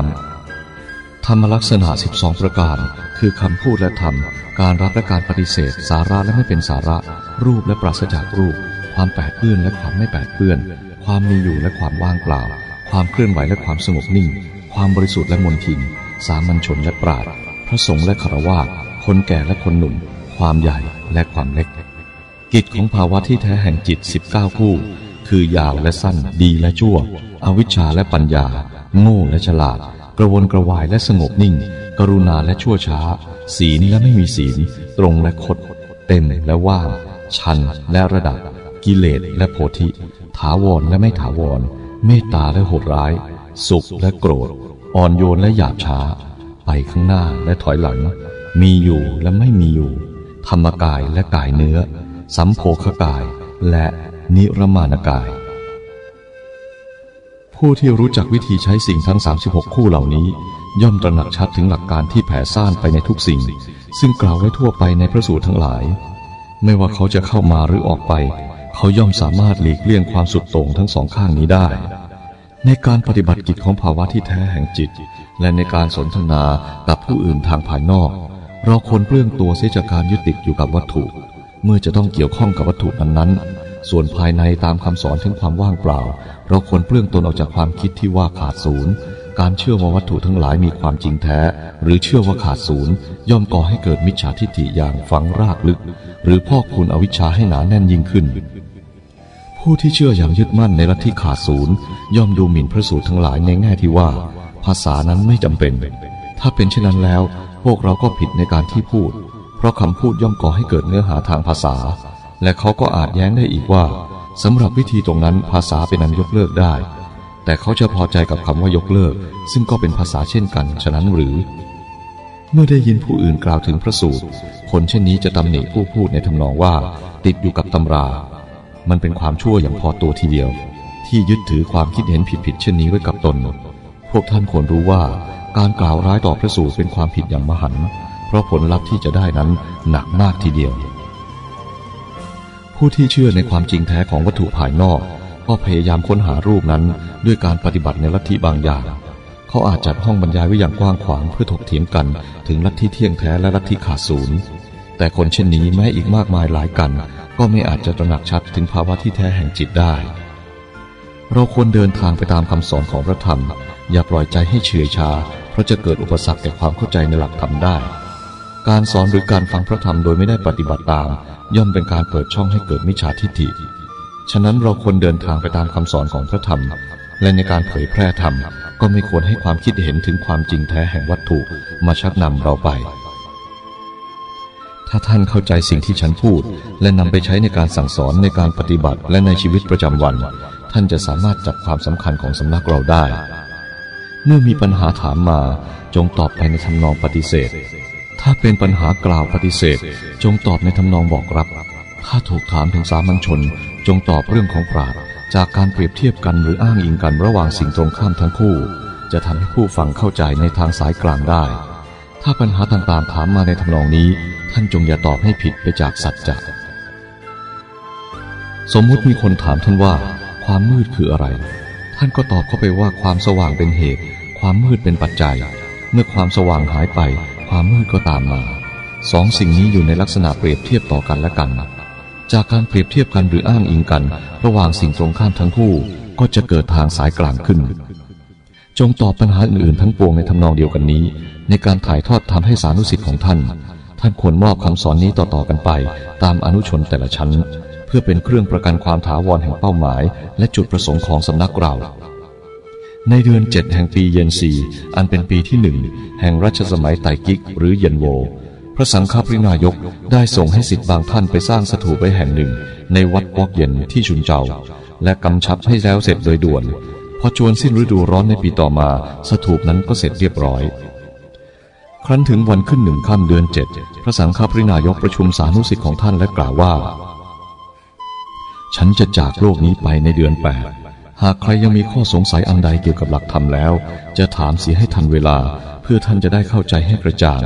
ำ ธรรมลักษณะ 12 ประการ คือคำพูดและธรรม การรับและการปฏิเสธ สาระและไม่เป็นสาระ รูปและปราศจากรูป ความแปดเปื้อนและความไม่แปดเปื้อน ความมีอยู่และความว่างเปล่า ความเคลื่อนไหวและความสงบนิ่ง ความบริสุทธิ์และมนทิน สามัญชนและปราดพระสงฆ์และคารวะคนแก่และคนหนุ่ม ความใหญ่และความเล็ก กิจของภาวะที่แท้แห่งจิต 19 คู่ คือยาวและสั้น ดีและชั่ว อวิชชาและปัญญา โง่และฉลาด กระวนกระวายและสงบนิ่ง กรุณาและชั่วช้า ศีลและไม่มีศีล ตรงและคด เต็มและว่าง ชันและระดับ กิเลสและโพธิ ถาวรและไม่ถาวร เมตตาและโหดร้าย สุขและโกรธ อ่อนโยนและหยาบช้า ไปข้างหน้าและถอยหลัง มีอยู่และไม่มีอยู่ ธรรมกายและกายเนื้อ สัมโพคกายและนิรมานกาย ผู้ที่รู้จักวิธีใช้สิ่งทั้ง 36 คู่เหล่านี้ ย่อมตระหนักชัดถึงหลักการที่แผ่ซ่านไปในทุกสิ่ง ซึ่งกล่าวไว้ทั่วไปในพระสูตรทั้งหลาย ไม่ว่าเขาจะเข้ามาหรือออกไป เขาย่อมสามารถหลีกเลี่ยงความสุดโต่งทั้งสองข้างนี้ได้ ในการปฏิบัติกิจของภาวะที่แท้แห่งจิต และในการสนทนากับผู้อื่นทางภายนอก เราควรเปลื้องตัวเสียจากการยึดติดอยู่กับวัตถุ เมื่อจะต้องเกี่ยวข้องกับวัตถุนั้นๆ ส่วนภายในตามคำสอนถึงความว่างเปล่า เราควรเปลื้องตนออกจากความคิดที่ว่าขาดศูนย์การเชื่อว่าวัตถุทั้งหลายมีความจริงแท้ หรือเชื่อว่าขาดศูนย์ ย่อมก่อให้เกิดมิจฉาทิฏฐิอย่างฝังรากลึก หรือพอกคุณอวิชชาให้หนาแน่นยิ่งขึ้น ผู้ที่เชื่ออย่างยึดมั่นในลัทธิขาดศูนย์ย่อมดูหมิ่นพระสูตรทั้งหลายในแง่ที่ว่า ภาษานั้นไม่จำเป็น ถ้าเป็นเช่นนั้นแล้ว พวกเราก็ผิดในการที่พูด เพราะคำพูดย่อมก่อให้เกิดเนื้อหาทางภาษา และเขาก็อาจแย้งได้อีกว่าสำหรับวิธีตรงนั้นภาษาเป็นอันยกเลิกได้ แต่เขาจะพอใจกับคำว่ายกเลิก ซึ่งก็เป็นภาษาเช่นกัน ฉะนั้นหรือ เมื่อได้ยินผู้อื่นกล่าวถึงพระสูตรคนเช่นนี้จะตำหนิผู้พูดในทำนองว่า ติดอยู่กับตำรา มันเป็นความชั่วอย่างพอตัวทีเดียว ที่ยึดถือความคิดเห็นผิดๆเช่นนี้ไว้กับตน พวกท่านควรรู้ว่าการกล่าวร้ายต่อพระสูตรเป็นความผิดอย่างมหันต์เพราะผลลัพธ์ที่จะได้นั้นหนักมากทีเดียว ผู้ที่เชื่อในความจริงแท้ของวัตถุภายนอก ก็พยายามค้นหารูปนั้น ด้วยการปฏิบัติในลัทธิบางอย่าง เขาอาจจัดห้องบรรยายไว้อย่างกว้างขวางเพื่อถกเถียงกัน ถึงลัทธิเที่ยงแท้และลัทธิขาดศูนย์แต่คนเช่นนี้แม้อีกมากมายหลายกัน ก็ไม่อาจจะตระหนักชัดถึงภาวะที่แท้แห่งจิตได้ เราควรเดินทางไปตามคำสอนของพระธรรม อย่าปล่อยใจให้เฉื่อยชา เพราะจะเกิดอุปสรรคแก่ความเข้าใจในหลักธรรมได้ การสอนหรือการฟังพระธรรมโดยไม่ได้ปฏิบัติตาม ย่อมเป็นการเปิดช่องให้เกิดมิจฉาทิฏฐิ ฉะนั้นเราควรเดินทางไปตามคำสอนของพระธรรม และในการเผยแพร่ธรรมก็ไม่ควรให้ความคิดเห็นถึงความจริงแท้แห่งวัตถุมาชักนำเราไป ถ้าท่านเข้าใจสิ่งที่ฉันพูด และนำไปใช้ในการสั่งสอนในการปฏิบัติและในชีวิตประจำวัน ท่านจะสามารถจับความสำคัญของสำนักเราได้ เมื่อมีปัญหาถามมาจงตอบไปในทำนองปฏิเสธ ถ้าเป็นปัญหากล่าวปฏิเสธ จงตอบในทำนองบอกรับ ถ้าถูกถามถึงสามัญชน จงตอบเรื่องของปราดจากการเปรียบเทียบกันหรืออ้างอิงกันระหว่างสิ่งตรงข้ามทั้งคู่ จะทำให้ผู้ฟังเข้าใจในทางสายกลางได้ ถ้าปัญหาต่างๆถามมาในทำนองนี้ ท่านจงอย่าตอบให้ผิดไปจากสัจจะสมมุติมีคนถามท่านว่า ความมืดคืออะไร ท่านก็ตอบเข้าไปว่าความสว่างเป็นเหตุ ความมืดเป็นปัจจัย เมื่อความสว่างหายไป ความมืดก็ตามมาสองสิ่งนี้อยู่ในลักษณะเปรียบเทียบต่อกันและกัน จากการเปรียบเทียบกันหรืออ้างอิงกัน ระหว่างสิ่งตรงข้ามทั้งคู่ ก็จะเกิดทางสายกลางขึ้น จงตอบปัญหาอื่นๆ ทั้งปวงในทำนองเดียวกันนี้ ในการถ่ายทอดทำให้สานุสิทธิ์ของท่าน ท่านควรมอบคำสอนนี้ต่อๆกันไป ตามอนุชนแต่ละชั้น เพื่อเป็นเครื่องประกันความถาวรแห่งเป้าหมาย และจุดประสงค์ของสำนักเราในเดือนเจ็ดแห่งปีเยนซีอันเป็นปีที่หนึ่งแห่งรัชสมัยไตกิกหรือเยนโว พระสังฆปรินายกได้ส่งให้สิทธิ์บางท่านไปสร้างสถูปไว้แห่งหนึ่ง ในวัดวอกเย็นที่ชุนเจา และกำชับให้แล้วเสร็จโดยด่วน พอจวนสิ้นฤดูร้อนในปีต่อมา สถูปนั้นก็เสร็จเรียบร้อย ครั้นถึงวันขึ้นหนึ่งค่ำเดือนเจ็ดพระสังฆปรินายกประชุมสานุสิทธิ์ของท่านและกล่าวว่า ฉันจะจากโลกนี้ไปในเดือนแปดหากใครยังมีข้อสงสัยอันใดเกี่ยวกับหลักธรรมแล้ว จะถามเสียให้ทันเวลา เพื่อท่านจะได้เข้าใจให้กระจ่าง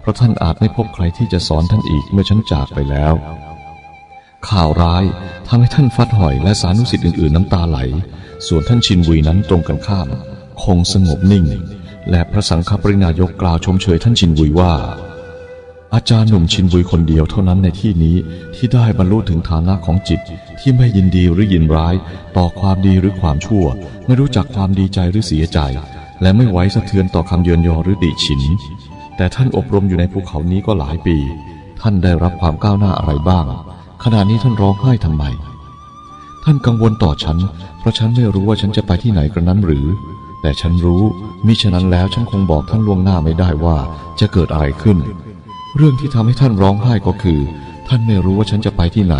เพราะท่านอาจไม่พบใครที่จะสอนท่านอีกเมื่อฉันจากไปแล้ว ข่าวร้ายทำให้ท่านฟัดหอยและสานุสิทธิ์อื่นๆน้ำตาไหล ส่วนท่านชินวุยนั้นตรงกันข้าม คงสงบนิ่ง และพระสังฆปรินายกกล่าวชมเชยท่านชินวุยว่า อาจารย์หนุ่มชินวุยคนเดียวเท่านั้นในที่นี้ที่ได้บรรลุถึงฐานะของจิตที่ไม่ยินดีหรือยินร้าย ต่อความดีหรือความชั่ว ไม่รู้จักความดีใจหรือเสียใจ และไม่ไหวสะเทือนต่อคำเยินยอหรือติฉิน แต่ท่านอบรมอยู่ในภูเขานี้ก็หลายปี ท่านได้รับความก้าวหน้าอะไรบ้าง ขณะนี้ท่านร้องไห้ทำไม ท่านกังวลต่อฉัน เพราะฉันไม่รู้ว่าฉันจะไปที่ไหนกระนั้นหรือ แต่ฉันรู้มิฉะนั้นแล้วฉันคงบอกท่านล่วงหน้าไม่ได้ว่าจะเกิดอะไรขึ้น เรื่องที่ทำให้ท่านร้องไห้ก็คือ ท่านไม่รู้ว่าฉันจะไปที่ไหน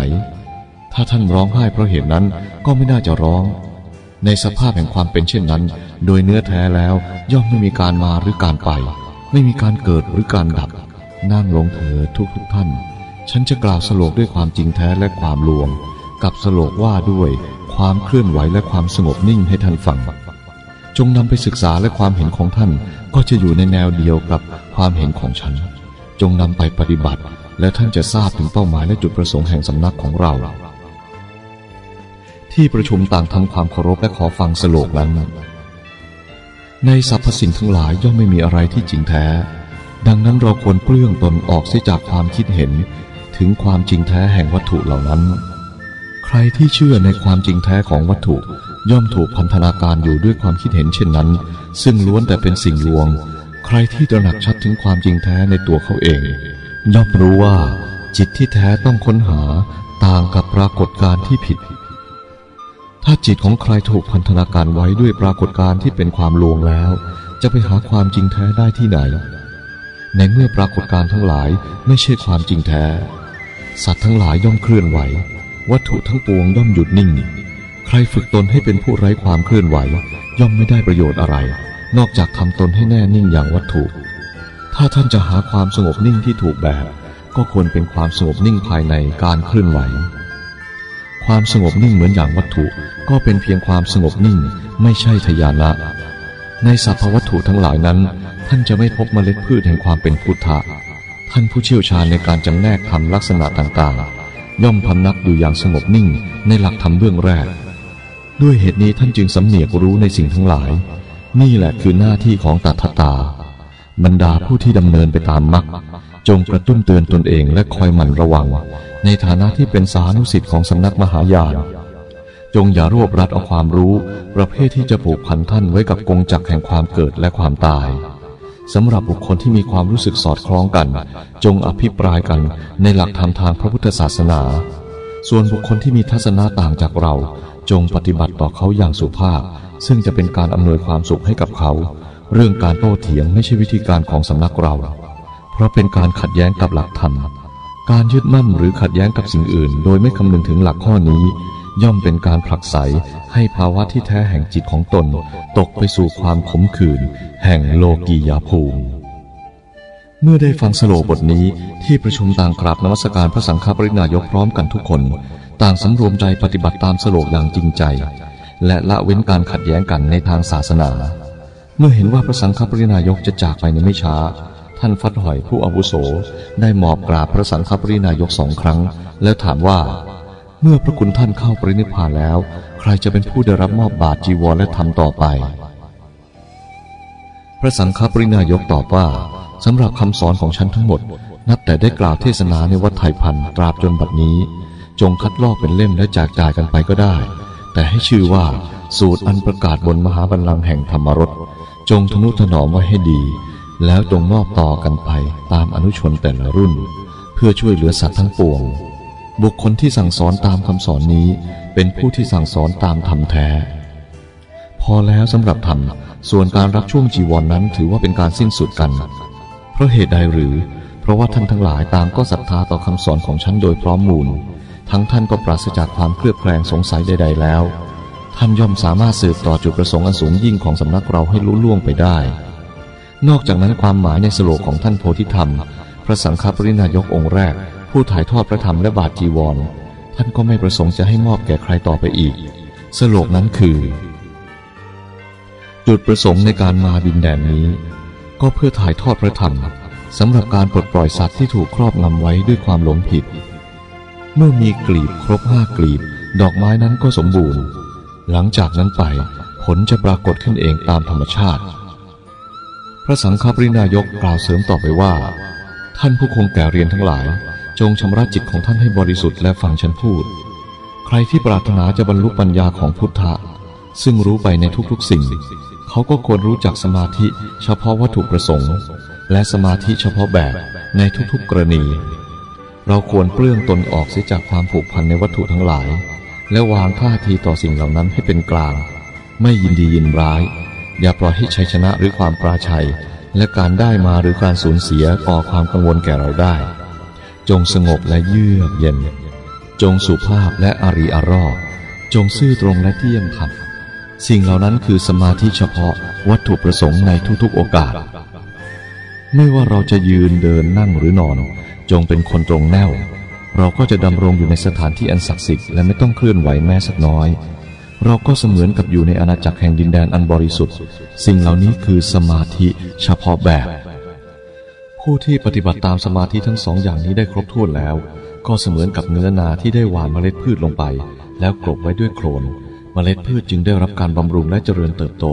ถ้าท่านร้องไห้เพราะเหตุนั้นก็ไม่น่าจะร้อง ในสภาพแห่งความเป็นเช่นนั้น โดยเนื้อแท้แล้วย่อมไม่มีการมาหรือการไป ไม่มีการเกิดหรือการดับ นั่งลงเถิดทุกทุกๆท่าน ฉันจะกล่าวสโลกด้วยความจริงแท้และความลวง กับสโลกว่าด้วยความเคลื่อนไหวและความสงบนิ่งให้ท่านฟัง จงนำไปศึกษาและความเห็นของท่านก็จะอยู่ในแนวเดียวกับความเห็นของฉัน จงนำไปปฏิบัติ และท่านจะทราบถึงเป้าหมายและจุดประสงค์แห่งสำนักของเรา ที่ประชุมต่างทำความเคารพและขอฟังสโลกนั้น ในสรรพสิ่งทั้งหลายย่อมไม่มีอะไรที่จริงแท้ ดังนั้นเราควรเปลื้องตนออกเสียจากความคิดเห็นถึงความจริงแท้แห่งวัตถุเหล่านั้น ใครที่เชื่อในความจริงแท้ของวัตถุ ย่อมถูกพันธนาการอยู่ด้วยความคิดเห็นเช่นนั้น ซึ่งล้วนแต่เป็นสิ่งลวง ใครที่ตระหนักชัดถึงความจริงแท้ในตัวเขาเอง ย่อมรู้ว่า จิตที่แท้ต้องค้นหาต่างกับปรากฏการณ์ที่ผิด ถ้าจิตของใครถูกพันธนาการไว้ด้วยปรากฏการณ์ที่เป็นความลวงแล้ว จะไปหาความจริงแท้ได้ที่ไหน ในเมื่อปรากฏการณ์ทั้งหลายไม่ใช่ความจริงแท้ สัตว์ทั้งหลายย่อมเคลื่อนไหว วัตถุทั้งปวงย่อมหยุดนิ่ง ใครฝึกตนให้เป็นผู้ไร้ความเคลื่อนไหว ย่อมไม่ได้ประโยชน์อะไร นอกจากทำตนให้แน่นิ่งอย่างวัตถุ ถ้าท่านจะหาความสงบนิ่งที่ถูกแบบ ก็ควรเป็นความสงบนิ่งภายในการเคลื่อนไหว ความสงบนิ่งเหมือนอย่างวัตถุ ก็เป็นเพียงความสงบนิ่ง ไม่ใช่ทยานะ ในสรรพวัตถุทั้งหลายนั้น ท่านจะไม่พบเมล็ดพืชแห่งความเป็นพุทธะท่านผู้เชี่ยวชาญในการจำแนกทำลักษณะต่างๆ ย่อมพำนักอยู่อย่างสงบนิ่งในหลักธรรมเบื้องแรก ด้วยเหตุนี้ท่านจึงสำเนียกรู้ในสิ่งทั้งหลาย นี่แหละคือหน้าที่ของตัทตา บรรดาผู้ที่ดำเนินไปตามมรรคจงกระตุ้นเตือนตนเองและคอยหมั่นระวัง ในฐานะที่เป็นสานุสิทธิ์ของสำนักมหายานจงอย่ารวบรัดเอาความรู้ ประเภทที่จะผูกพันท่านไว้กับกงจักแห่งความเกิดและความตาย สำหรับบุคคลที่มีความรู้สึกสอดคล้องกัน จงอภิปรายกันในหลักธรรมทางพระพุทธศาสนา ส่วนบุคคลที่มีทัศนะต่างจากเรา จงปฏิบัติต่อเขาอย่างสุภาพ ซึ่งจะเป็นการอำนวยความสุขให้กับเขา เรื่องการโต้เถียงไม่ใช่วิธีการของสำนักเรา เพราะเป็นการขัดแย้งกับหลักธรรม การยึดมั่นหรือขัดแย้งกับสิ่งอื่น โดยไม่คำนึงถึงหลักข้อนี้ ย่อมเป็นการผลักไสให้ภาวะที่แท้แห่งจิตของตน ตกไปสู่ความขมขื่นแห่งโลกียาภูมิ เมื่อได้ฟังสโลบทนี้ที่ประชุมต่างกราบนมัสการพระสังฆปรินายกพร้อมกันทุกคน ต่างสำรวมใจปฏิบัติตามสโลกอย่างจริงใจ และละเว้นการขัดแย้งกันในทางศาสนา เมื่อเห็นว่าพระสังฆปรินายกจะจากไปในไม่ช้าท่านฟัดหอยผู้อาวุโส ได้หมอบกราบพระสังฆปรินายกสองครั้ง แล้วถามว่า เมื่อพระคุณท่านเข้าปรินิพพานแล้ว ใครจะเป็นผู้ได้รับมอบบาตรจีวรและธรรมต่อไป พระสังฆปรินายกตอบว่าสำหรับคำสอนของฉันทั้งหมด นับแต่ได้กล่าวเทศนาในวัดไทยพันตราบจนบัดนี้ จงคัดลอกเป็นเล่มและแจกจ่ายกันไปก็ได้ แต่ให้ชื่อว่า สูตรอันประกาศบนมหาบัลลังก์แห่งธรรมรสจงทนุถนอมไว้ให้ดี แล้วจงมอบต่อกันไปตามอนุชนแต่ละรุ่น เพื่อช่วยเหลือสัตว์ทั้งปวง บุคคลที่สั่งสอนตามคำสอนนี้ เป็นผู้ที่สั่งสอนตามธรรมแท้ พอแล้วสำหรับธรรม ส่วนการรับช่วงจีวรนนั้นถือว่าเป็นการสิ้นสุดกัน เพราะเหตุใดหรือ เพราะว่าท่านทั้งหลายต่างก็ศรัทธาต่อคำสอนของฉันโดยพร้อมมูล ทั้งท่านก็ปราศจากความเครือบแคลงสงสัยใด ๆ แล้ว ท่านย่อมสามารถสืบต่อจุดประสงค์อันสูงยิ่งของสำนักเราให้ลุล่วงไปได้ นอกจากนั้นความหมายในสโลกของท่านโพธิธรรม พระสังฆปรินายกองค์แรก ผู้ถ่ายทอดพระธรรมและบาทจีวร ท่านก็ไม่ประสงค์จะให้มอบแก่ใครต่อไปอีก สโลกนั้นคือ จุดประสงค์ในการมาดินแดนนี้ ก็เพื่อถ่ายทอดพระธรรมสำหรับการปลดปล่อยสัตว์ที่ถูกครอบงำไว้ด้วยความหลงผิด เมื่อมีกลีบครบห้ากลีบ ดอกไม้นั้นก็สมบูรณ์ หลังจากนั้นไปผลจะปรากฏขึ้นเองตามธรรมชาติ พระสังฆปรินายกกล่าวเสริมต่อไปว่า ท่านผู้คงแก่เรียนทั้งหลาย จงชำระจิตของท่านให้บริสุทธิ์และฟังฉันพูด ใครที่ปรารถนาจะบรรลุปัญญาของพุทธะ ซึ่งรู้ไปในทุกๆสิ่ง เขาก็ควรรู้จักสมาธิเฉพาะวัตถุประสงค์ และสมาธิเฉพาะแบบในทุกๆกรณี เราควรเปลื้องตนออกเสียจากความผูกพันในวัตถุทั้งหลาย และวางท่าทีต่อสิ่งเหล่านั้นให้เป็นกลาง ไม่ยินดียินร้าย อย่าปล่อยให้ชัยชนะหรือความปราชัย และการได้มาหรือการสูญเสียก่อความกังวลแก่เราได้ จงสงบและเยือกเย็น จงสุภาพและอรีอารอจงซื่อตรงและเที่ยงธรรมสิ่งเหล่านั้นคือสมาธิเฉพาะวัตถุประสงค์ในทุกๆโอกาส ไม่ว่าเราจะยืนเดินนั่งหรือนอน จงเป็นคนตรงแนว เราก็จะดำรงอยู่ในสถานที่อันศักดิ์สิทธิ์และไม่ต้องเคลื่อนไหวแม้สักน้อย เราก็เสมือนกับอยู่ในอาณาจักรแห่งดินแดนอันบริสุทธิ์ สิ่งเหล่านี้คือสมาธิเฉพาะแบบ ผู้ที่ปฏิบัติตามสมาธิทั้งสองอย่างนี้ได้ครบถ้วนแล้ว ก็เสมือนกับเนื้อนาที่ได้หว่านเมล็ดพืชลงไป แล้วกลบไว้ด้วยโคลนเมล็ดพืชจึงได้รับการบำรุงและเจริญเติบโต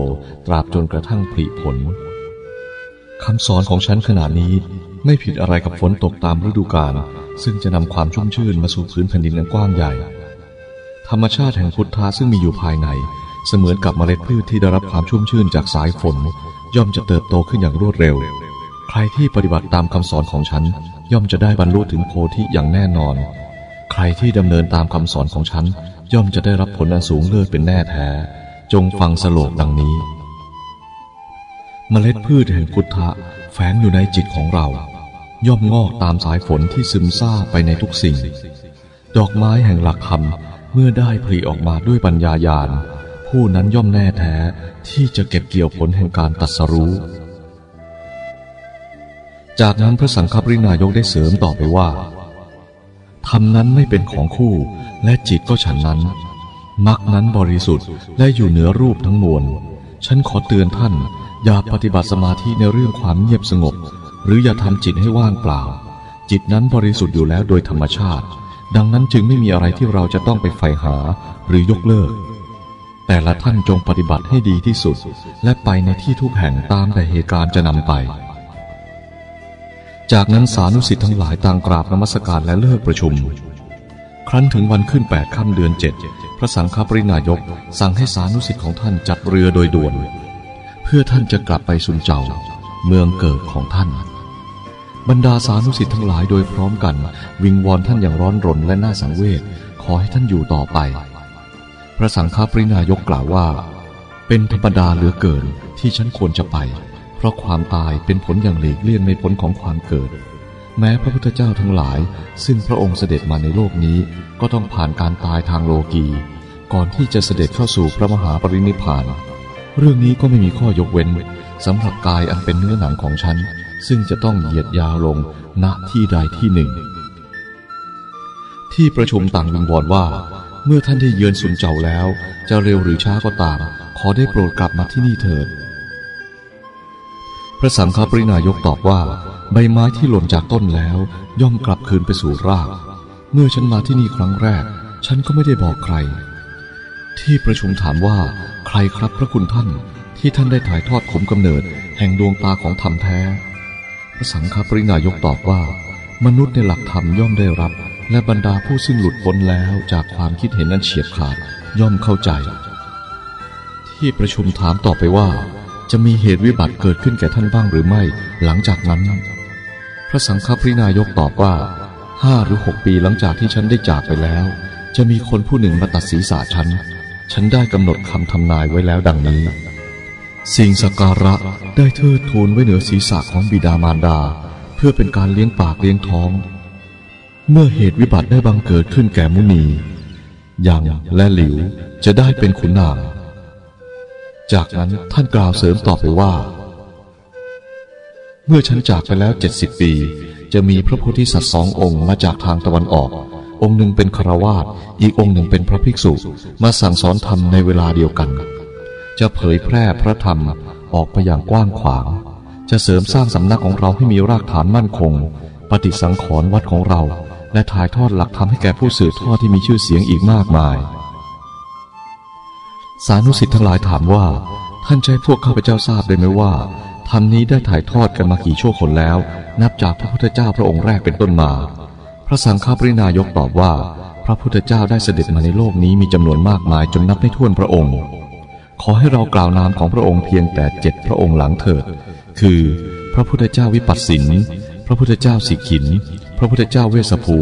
ตราบจนกระทั่งผลิผลคำสอนของฉันขนาดนี้ไม่ผิดอะไรกับฝนตกตามฤดูกาลซึ่งจะนำความชุ่มชื่นมาสู่พื้นแผ่นดินอันกว้างใหญ่ ธรรมชาติแห่งพุทธะซึ่งมีอยู่ภายใน เสมือนกับเมล็ดพืชที่ได้รับความชุ่มชื่นจากสายฝน ย่อมจะเติบโตขึ้นอย่างรวดเร็ว ใครที่ปฏิบัติตามคำสอนของฉัน ย่อมจะได้บรรลุถึงโพธิอย่างแน่นอน ใครที่ดำเนินตามคำสอนของฉัน ย่อมจะได้รับผลอันสูงเลิศเป็นแน่แท้ จงฟังสโลกดังนี้ เมล็ดพืชแห่งพุทธะแฝงอยู่ในจิตของเรา ย่อมงอกตามสายฝนที่ซึมซาบไปในทุกสิ่ง ดอกไม้แห่งหลักธรรมเมื่อได้ผลิออกมาด้วยปัญญาญาณผู้นั้นย่อมแน่แท้ที่จะเก็บเกี่ยวผลแห่งการตัดสรู้ จากนั้นพระสังฆปรินายกได้เสริมต่อไปว่าธรรมนั้นไม่เป็นของคู่และจิตก็ฉันนั้นมรรคนั้นบริสุทธิ์และอยู่เหนือรูปทั้งมวล ฉันขอเตือนท่าน อย่าปฏิบัติสมาธิในเรื่องความเงียบสงบ หรืออย่าทำจิตให้ว่างเปล่า จิตนั้นบริสุทธิ์อยู่แล้วโดยธรรมชาติ ดังนั้นจึงไม่มีอะไรที่เราจะต้องไปใฝ่หาหรือยกเลิก แต่ละท่านจงปฏิบัติให้ดีที่สุด และไปในที่ทุกแห่งตามแต่เหตุการณ์จะนำไป จากนั้นสานุสิทธิ์ทั้งหลายต่างกราบนมัสการและเลิกประชุม ครั้นถึงวันขึ้นแปดค่ำเดือนเจ็ดพระสังฆปรินายก สั่งให้สานุสิทธิ์ของท่านจัดเรือโดยด่วน เพื่อท่านจะกลับไปสุนเจ้า เมืองเกิดของท่าน บรรดาสานุสิทธิ์ทั้งหลายโดยพร้อมกัน วิงวอนท่านอย่างร้อนรนและน่าสังเวชขอให้ท่านอยู่ต่อไป พระสังฆปรินายกกล่าวว่า เป็นธรรมดาเหลือเกินที่ฉันควรจะไป ราะความตายเป็นผลอย่างหลีกเลี่ยงไม่พ้นของความเกิด แม้พระพุทธเจ้าทั้งหลาย ซึ่งพระองค์เสด็จมาในโลกนี้ก็ต้องผ่านการตายทางโลกี ก่อนที่จะเสด็จเข้าสู่พระมหาปรินิพพาน เรื่องนี้ก็ไม่มีข้อยกเว้นสำหรับกายอันเป็นเนื้อหนังของฉัน ซึ่งจะต้องเหยียดยาวลงณที่ใดที่หนึ่ง ที่ประชุมต่างวิงวอนว่า เมื่อท่านได้เยือนสุนเจ้าแล้ว จะเร็วหรือช้าก็ตาม ขอได้โปรดกลับมาที่นี่เถิด ระสังฆปรินายกตอบว่า ใบไม้ที่หล่นจากต้นแล้ว ย่อมกลับคืนไปสู่ราก เมื่อฉันมาที่นี่ครั้งแรก ฉันก็ไม่ได้บอกใคร ที่ประชุมถามว่า ใครครับพระคุณท่านที่ท่านได้ถ่ายทอดขมกำเนิด แห่งดวงตาของธรรมแท้ พระสังฆปรินายกตอบว่า มนุษย์ในหลักธรรมย่อมได้รับ และบรรดาผู้ซึ่งหลุดพ้นแล้วจากความคิดเห็นนั้นเฉียบขาดย่อมเข้าใจ ที่ประชุมถามต่อไปว่า จะมีเหตุวิบัติเกิดขึ้นแก่ท่านบ้างหรือไม่ หลังจากนั้น พระสังฆปรินายกตอบว่าห้าหรือหกปีหลังจากที่ฉันได้จากไปแล้ว จะมีคนผู้หนึ่งมาตัดศีรษะฉัน ฉันได้กำหนดคำทำนายไว้แล้วดังนี้ สิ่งสักการะได้เทิดทูนไว้เหนือศีรษะของบิดามารดา เพื่อเป็นการเลี้ยงปากเลี้ยงท้อง เมื่อเหตุวิบัติได้บังเกิดขึ้นแก่มุนียังและหลิวจะได้เป็นขุนนาง จากนั้นท่านกล่าวเสริมต่อไปว่า เมื่อฉันจากไปแล้วเจ็ดสิบปี จะมีพระโพธิสัตว์สององค์มาจากทางตะวันออก องค์หนึ่งเป็นคารวาสอีกองค์หนึ่งเป็นพระภิกษุมาสั่งสอนธรรมในเวลาเดียวกัน จะเผยแพร่พระธรรมออกไปอย่างกว้างขวาง จะเสริมสร้างสำนักของเราให้มีรากฐานมั่นคง ปฏิสังขรณ์วัดของเรา และถ่ายทอดหลักธรรมให้แก่ผู้สืบทอดที่มีชื่อเสียงอีกมากมาย สานุสิทธิ์ทั้งหลายถามว่า ท่านใช้พวกข้าพเจ้าทราบได้ไหมว่าธรรมนี้ได้ถ่ายทอดกันมากี่ชั่วคนแล้ว นับจากพระพุทธเจ้าพระองค์แรกเป็นต้นมา พระสังฆปรินายกตอบว่า พระพุทธเจ้าได้เสด็จมาในโลกนี้มีจำนวนมากมายจนนับไม่ถ้วนพระองค์ ขอให้เรากล่าวนามของพระองค์เพียงแต่เจ็ดพระองค์หลังเถิด คือ พระพุทธเจ้าวิปัสสิน พระพุทธเจ้าสิกขิน พระพุทธเจ้าเวสภู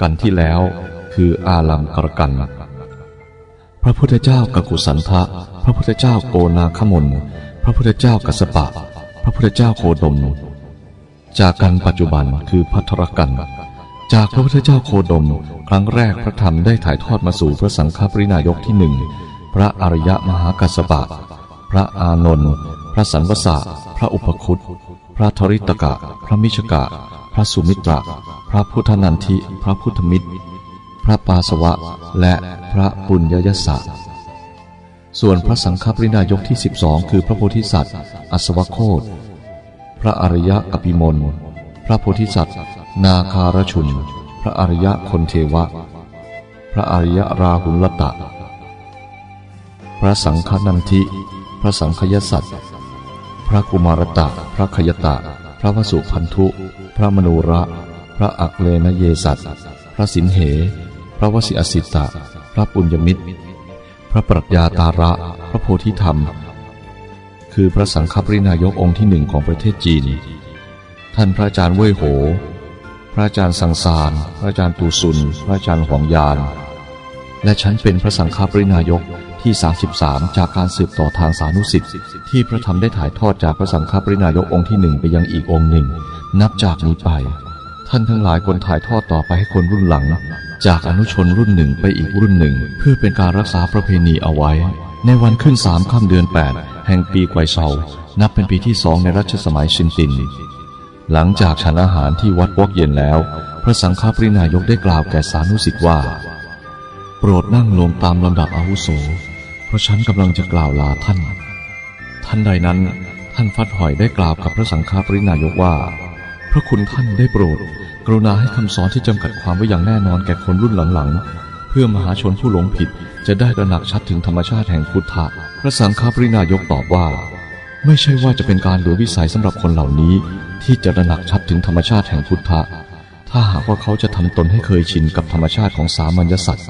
กันที่แล้ว คืออาลัมกรกัน พระพุทธเจ้ากักุสันทะ พระพุทธเจ้าโกนาคมนพระพุทธเจ้ากัสปะ พระพุทธเจ้าโคดม จากกันปัจจุบันคือพัทรกันจากพระพุทธเจ้าโคดม ครั้งแรกพระธรรมได้ถ่ายทอดมาสู่พระสังฆปรินายกที่หนึ่งพระอริยมหากัสปะ พระอานนท์พระสันวสะพระอุปคุตพระธริตกะ พระมิชกะ พระสุมิตรพระพุทธนันทิ พระพุทธมิตร พระปาสวะ และพระปุญญยสะส่วนพระสังฆปรินายกที่ 12 คือพระโพธิสัตว์ อัศวโคตพระอริยะกปิมลพระโพธิสัตว์ นาคารชุน พระอริยะคนเทวะ พระอริยะราหุลตะ พระสังฆนันทิ พระสังฆยสัตว์พระกุมารตะ พระขยตะ พระวสุพันธุ พระมนูระ พระอักเลนเยสัตพระสินเห ระวสิอสิตะ พระปุญญมิตร พระปรัชญาตาระ พระโพธิธรรม คือพระสังฆปรินายกองค์ที่หนึ่งของประเทศจีน ท่านพระอาจารย์เว่ยโห พระอาจารย์สังสาร พระอาจารย์ตูซุน พระอาจารย์หวงยาน และฉันเป็นพระสังฆปรินายกที่ 33 จากการสืบต่อทางสานุสิทธิ์ที่พระธรรมได้ถ่ายทอดจากพระสังฆปรินายกองค์ที่หนึ่งไปยังอีกองค์หนึ่ง นับจากนี้ไป ท่านทั้งหลายควรถ่ายทอดต่อไปให้คนรุ่นหลัง จากอนุชนรุ่นหนึ่งไปอีกรุ่นหนึ่ง เพื่อเป็นการรักษาประเพณีเอาไว้ ในวันขึ้นสามค่ำเดือนแปดแห่งปีไกวเซานับเป็นปีที่สองในรัชสมัยชินติน หลังจากฉันอาหารที่วัดวอกเย็นแล้ว พระสังฆปรินายกได้กล่าวแก่สานุสิทธิ์ว่า โปรดนั่งลงตามลำดับอาวุโส เพราะฉันกำลังจะกล่าวลาท่าน ท่านใดนั้น ท่านฟัดหอยได้กล่าวกับพระสังฆปรินายกว่า พระคุณท่านได้โปรด กรุณาให้คำสอนที่จำกัดความไว้อย่างแน่นอนแก่คนรุ่นหลังๆ เพื่อมหาชนผู้หลงผิดจะได้ตระหนักชัดถึงธรรมชาติแห่งพุทธะพระสังฆปรินายกตอบว่า ไม่ใช่ว่าจะเป็นการเหลือวิสัยสำหรับคนเหล่านี้ ที่จะตระหนักชัดถึงธรรมชาติแห่งพุทธะถ้าหากว่าเขาจะทำตนให้เคยชินกับธรรมชาติของสามัญญสัตว์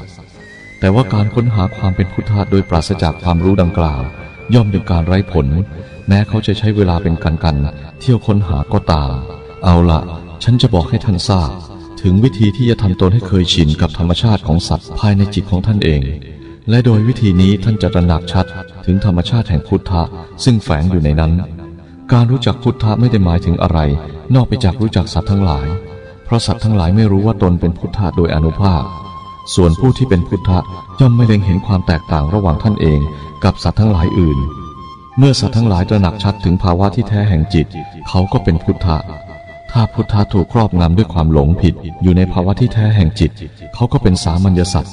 แต่ว่าการค้นหาความเป็นพุทธะโดยปราศจากความรู้ดังกล่าว ย่อมเป็นการไร้ผล แม้เขาจะใช้เวลาเป็นกันกันเที่ยวค้นหาก็ตาม เอาละฉันจะบอกให้ท่านทราบ ถึงวิธีที่จะทำตนให้เคยชินกับธรรมชาติของสัตว์ภายในจิตของท่านเอง และโดยวิธีนี้ท่านจะตระหนักชัด ถึงธรรมชาติแห่งพุทธะซึ่งแฝงอยู่ในนั้น การรู้จักพุทธะไม่ได้หมายถึงอะไร นอกไปจากรู้จักสัตว์ทั้งหลาย เพราะสัตว์ทั้งหลายไม่รู้ว่าตนเป็นพุทธะโดยอนุภาพ ส่วนผู้ที่เป็นพุทธะย่อมไม่เล็งเห็นความแตกต่างระหว่างท่านเองกับสัตว์ทั้งหลายอื่น เมื่อสัตว์ทั้งหลายตระหนักชัดถึงภาวะที่แท้แห่งจิต เขาก็เป็นพุทธะ ถ้าพุทธะถูกครอบงำด้วยความหลงผิด อยู่ในภาวะที่แท้แห่งจิต เขาก็เป็นสามัญญสัตว์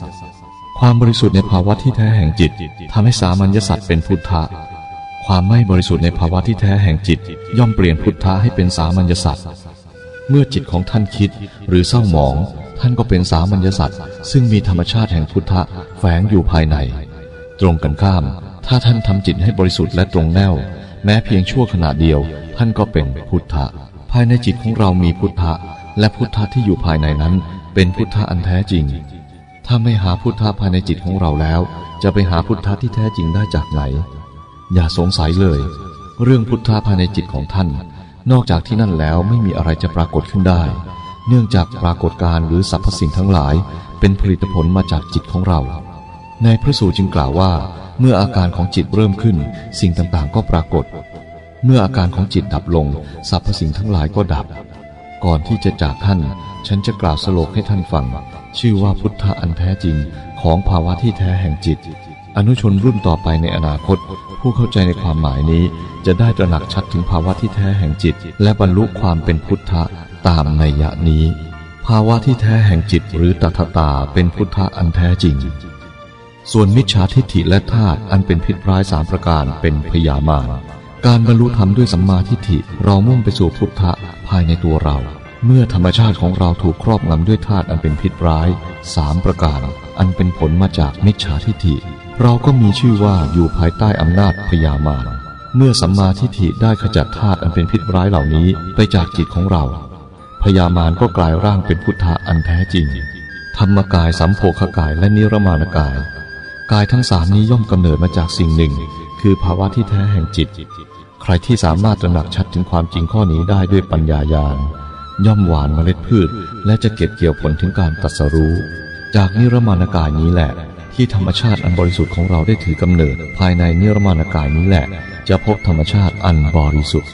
ความบริสุทธิ์ในภาวะที่แท้แห่งจิตทำให้สามัญญสัตว์เป็นพุทธะความไม่บริสุทธิ์ในภาวะที่แท้แห่งจิต ย่อมเปลี่ยนพุทธะให้เป็นสามัญญสัตว์เมื่อจิตของท่านคิดหรือเศร้าหมอง ท่านก็เป็นสามัญญสัตว์ซึ่งมีธรรมชาติแห่งพุทธะแฝงอยู่ภายใน ตรงกันข้าม ถ้าท่านทำจิตให้บริสุทธิ์และตรงแน่ว แม้เพียงชั่วขณะเดียว ท่านก็เป็นพุทธะ ภายในจิตของเรามีพุทธะ และพุทธะที่อยู่ภายในนั้น เป็นพุทธะอันแท้จริง ถ้าไม่หาพุทธะภายในจิตของเราแล้ว จะไปหาพุทธะที่แท้จริงได้จากไหน อย่าสงสัยเลย เรื่องพุทธะภายในจิตของท่าน นอกจากที่นั่นแล้วไม่มีอะไรจะปรากฏขึ้นได้ เนื่องจากปรากฏการหรือสรรพสิ่งทั้งหลาย เป็นผลิตผลมาจากจิตของเรา ในพระสูตรจึงกล่าวว่า เมื่ออาการของจิตเริ่มขึ้น สิ่งต่างๆ ก็ปรากฏ เมื่ออาการของจิตดับลงสรรพสิ่งทั้งหลายก็ดับ ก่อนที่จะจากท่าน ฉันจะกล่าวสโลกให้ท่านฟัง ชื่อว่าพุทธะอันแท้จริงของภาวะที่แท้แห่งจิต อนุชนรุ่นต่อไปในอนาคต ผู้เข้าใจในความหมายนี้ จะได้ตระหนักชัดถึงภาวะที่แท้แห่งจิต และบรรลุความเป็นพุทธะตามในยะนี้ ภาวะที่แท้แห่งจิตหรือตถาตาเป็นพุทธะอันแท้จริง ส่วนมิจฉาทิฏฐิและธาตุอันเป็นพิษร้ายสามประการเป็นพยามาร การบรรลุธรรมด้วยสัมมาทิฏฐิเรามุ่งไปสู่พุทธะภายในตัวเรา เมื่อธรรมชาติของเราถูกครอบงำด้วยธาตุอันเป็นพิษร้ายสามประการ อันเป็นผลมาจากมิจฉาทิฏฐิ เราก็มีชื่อว่าอยู่ภายใต้อำนาจพยามารเมื่อสัมมาทิฏฐิได้ขจัดธาตุอันเป็นพิษร้ายเหล่านี้ไปจากจิตของเรา พยามารก็กลายร่างเป็นพุทธะอันแท้จริง ธรรมกายสัมโพคกายและนิรมานกาย กายทั้งสามนี้ย่อมกำเนิดมาจากสิ่งหนึ่ง คือภาวะที่แท้แห่งจิต รที่สามารถตระหนักชัดถึงความจริงข้อนี้ได้ด้วยปัญญายาณย่อมหวานเมล็ดพืช และจะเก็บเกี่ยวผลถึงการตรัสรู้ จากนิรมานกายนี้แหละ ที่ธรรมชาติอันบริสุทธิ์ของเราได้ถือกำเนิด ภายในนิรมานกายนี้แหละ จะพบธรรมชาติอันบริสุทธิ์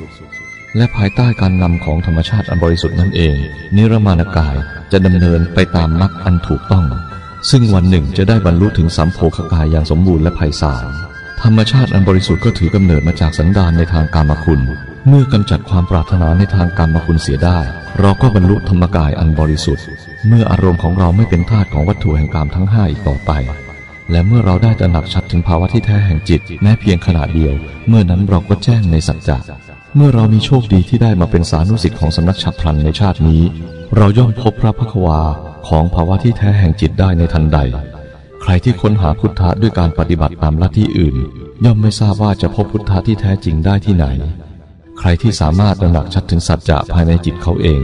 และภายใต้การนำของธรรมชาติอันบริสุทธิ์นั่นเอง นิรมานกายจะดำเนินไปตามมรรคอันถูกต้อง ซึ่งวันหนึ่งจะได้บรรลุถึงสัมโพคกายอย่างสมบูรณ์และไพศาล ธรรมชาติอันบริสุทธิ์ก็ถือกำเนิดมาจากสันดานในทางกามคุณ เมื่อกำจัดความปรารถนาในทางกามคุณเสียได้ เราก็บรรลุธรรมกายอันบริสุทธิ์ เมื่ออารมณ์ของเราไม่เป็นทาสของวัตถุแห่งกามทั้งห้าอีกต่อไป และเมื่อเราได้ตระหนักชัดถึงภาวะที่แท้แห่งจิต แม้เพียงขณะเดียว เมื่อนั้นเราก็แจ้งในสัจจะเมื่อเรามีโชคดีที่ได้มาเป็นสานุสิทธิ์ของสำนักฉับพลันในชาตินี้ เราย่อมพบพระพักวาของภาวะที่แท้แห่งจิตได้ในทันใด ใครที่ค้นหาพุทธะด้วยการปฏิบัติตามลัทธิอื่น ย่อมไม่ทราบว่าจะพบพุทธะที่แท้จริงได้ที่ไหน ใครที่สามารถตระหนักชัดถึงสัจจะภายในจิตเขาเอง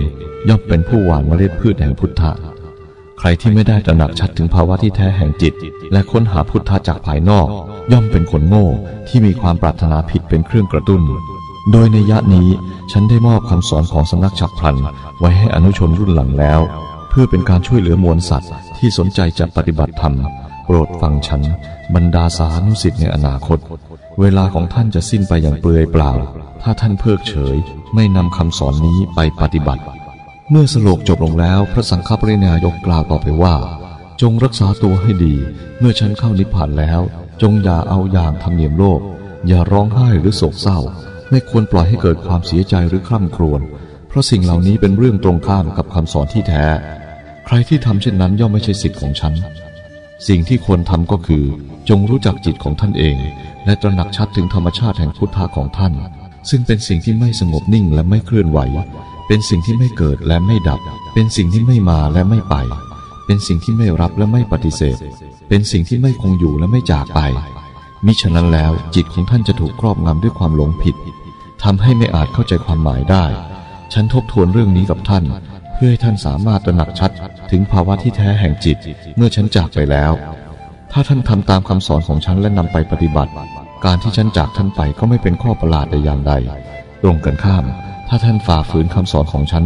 ย่อมเป็นผู้หว่านเมล็ดพืชแห่งพุทธะใครที่ไม่ได้ตระหนักชัดถึงภาวะที่แท้แห่งจิต และค้นหาพุทธะจากภายนอก ย่อมเป็นคนโง่ที่มีความปรารถนาผิดเป็นเครื่องกระตุ้น โดยในยะนี้ฉันได้มอบคำสอนของสำนักฉับพลันไว้ให้อนุชนรุ่นหลังแล้ว เพื่อเป็นการช่วยเหลือมวลสัตว์ที่สนใจจะปฏิบัติธรรม ปรดฟังฉัน บรรดาสานุสิทธิ์ในอนาคต เวลาของท่านจะสิ้นไปอย่างเปลือยเปล่า ถ้าท่านเพิกเฉย ไม่นำคำสอนนี้ไปปฏิบัติ เมื่อสโลกจบลงแล้วพระสังฆปรินายกกล่าวต่อไปว่า จงรักษาตัวให้ดี เมื่อฉันเข้านิพพานแล้ว จงอย่าเอาอย่างทำเนียมโลก อย่าร้องไห้หรือโศกเศร้า ไม่ควรปล่อยให้เกิดความเสียใจหรือคร่ำครวญเพราะสิ่งเหล่านี้เป็นเรื่องตรงข้ามกับคำสอนที่แท้ ใครที่ทำเช่นนั้นย่อมไม่ใช่สิทธิ์ของฉัน สิ่งที่ควรทำก็คือ จงรู้จักจิตของท่านเอง และตระหนักชัดถึงธรรมชาติแห่งพุทธะของท่าน ซึ่งเป็นสิ่งที่ไม่สงบนิ่งและไม่เคลื่อนไหว เป็นสิ่งที่ไม่เกิดและไม่ดับ เป็นสิ่งที่ไม่มาและไม่ไป เป็นสิ่งที่ไม่รับและไม่ปฏิเสธ เป็นสิ่งที่ไม่คงอยู่และไม่จากไป มิฉะนั้นแล้วจิตของท่านจะถูกครอบงำด้วยความหลงผิดทำให้ไม่อาจเข้าใจความหมายได้ ฉันทบทวนเรื่องนี้กับท่าน พื่อให้ท่านสามารถตระหนักชัดถึงภาวะที่แท้แห่งจิตเมื่อฉันจากไปแล้ว ถ้าท่านทำตามคำสอนของฉันและนำไปปฏิบัติ การที่ฉันจากท่านไปก็ไม่เป็นข้อประหลาดใดอย่างใด ตรงกันข้าม ถ้าท่านฝ่าฝืนคำสอนของฉัน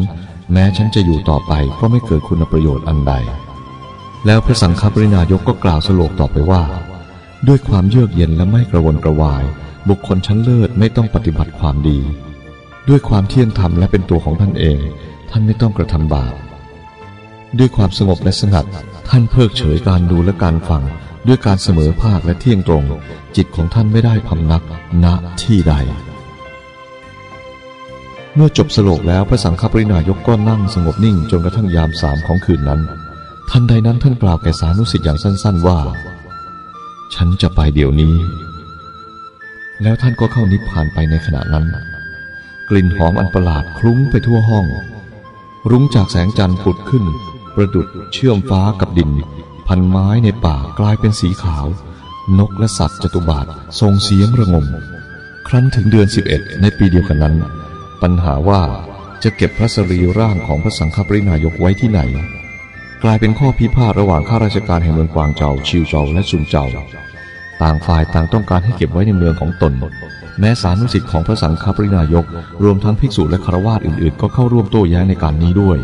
แม้ฉันจะอยู่ต่อไปก็ไม่เกิดคุณประโยชน์อันใด แล้วพระสังฆปรินายกก็กล่าวสโลกต่อไปว่า ด้วยความเยือกเย็นและไม่กระวนกระวาย บุคคลชั้นเลิศไม่ต้องปฏิบัติความดี ด้วยความเที่ยงธรรมและเป็นตัวของท่านเอง ท่านไม่ต้องกระทำบาป ด้วยความสงบและสงัด ท่านเพิกเฉยการดูและการฟัง ด้วยการเสมอภาคและเที่ยงตรง จิตของท่านไม่ได้พำนักณที่ใด เมื่อจบสโลกแล้วพระสังฆปรินายกก็นั่งสงบนิ่งจนกระทั่งยามสามของคืนนั้น ทันใดนั้นท่านกล่าวแก่สานุสิทธิ์อย่างสั้น ๆว่า ฉันจะไปเดี๋ยวนี้ แล้วท่านก็เข้านิพพานไปในขณะนั้น กลิ่นหอมอันประหลาดคลุ้งไปทั่วห้อง รุ้งจากแสงจันทร์ผุดขึ้น ประดุดเชื่อมฟ้ากับดิน พันไม้ในป่ากลายเป็นสีขาว นกและสัตว์จตุบาทส่งเสียงระงม ครั้นถึงเดือน 11 ในปีเดียวกันนั้น ปัญหาว่าจะเก็บพระสรีร่างของพระสังฆปรินายกไว้ที่ไหน กลายเป็นข้อพิพาทระหว่างข้าราชการแห่งเมืองกวางเจาชิวเจาและซุนเจา ต่างฝ่ายต่างต้องการให้เก็บไว้ในเมืองของตน แม้สานุสิทธิ์ของพระสังฆปรินายก รวมทั้งภิกษุและคารวาสอื่นๆ ก็เข้าร่วมโต้แย้งในการนี้ด้วย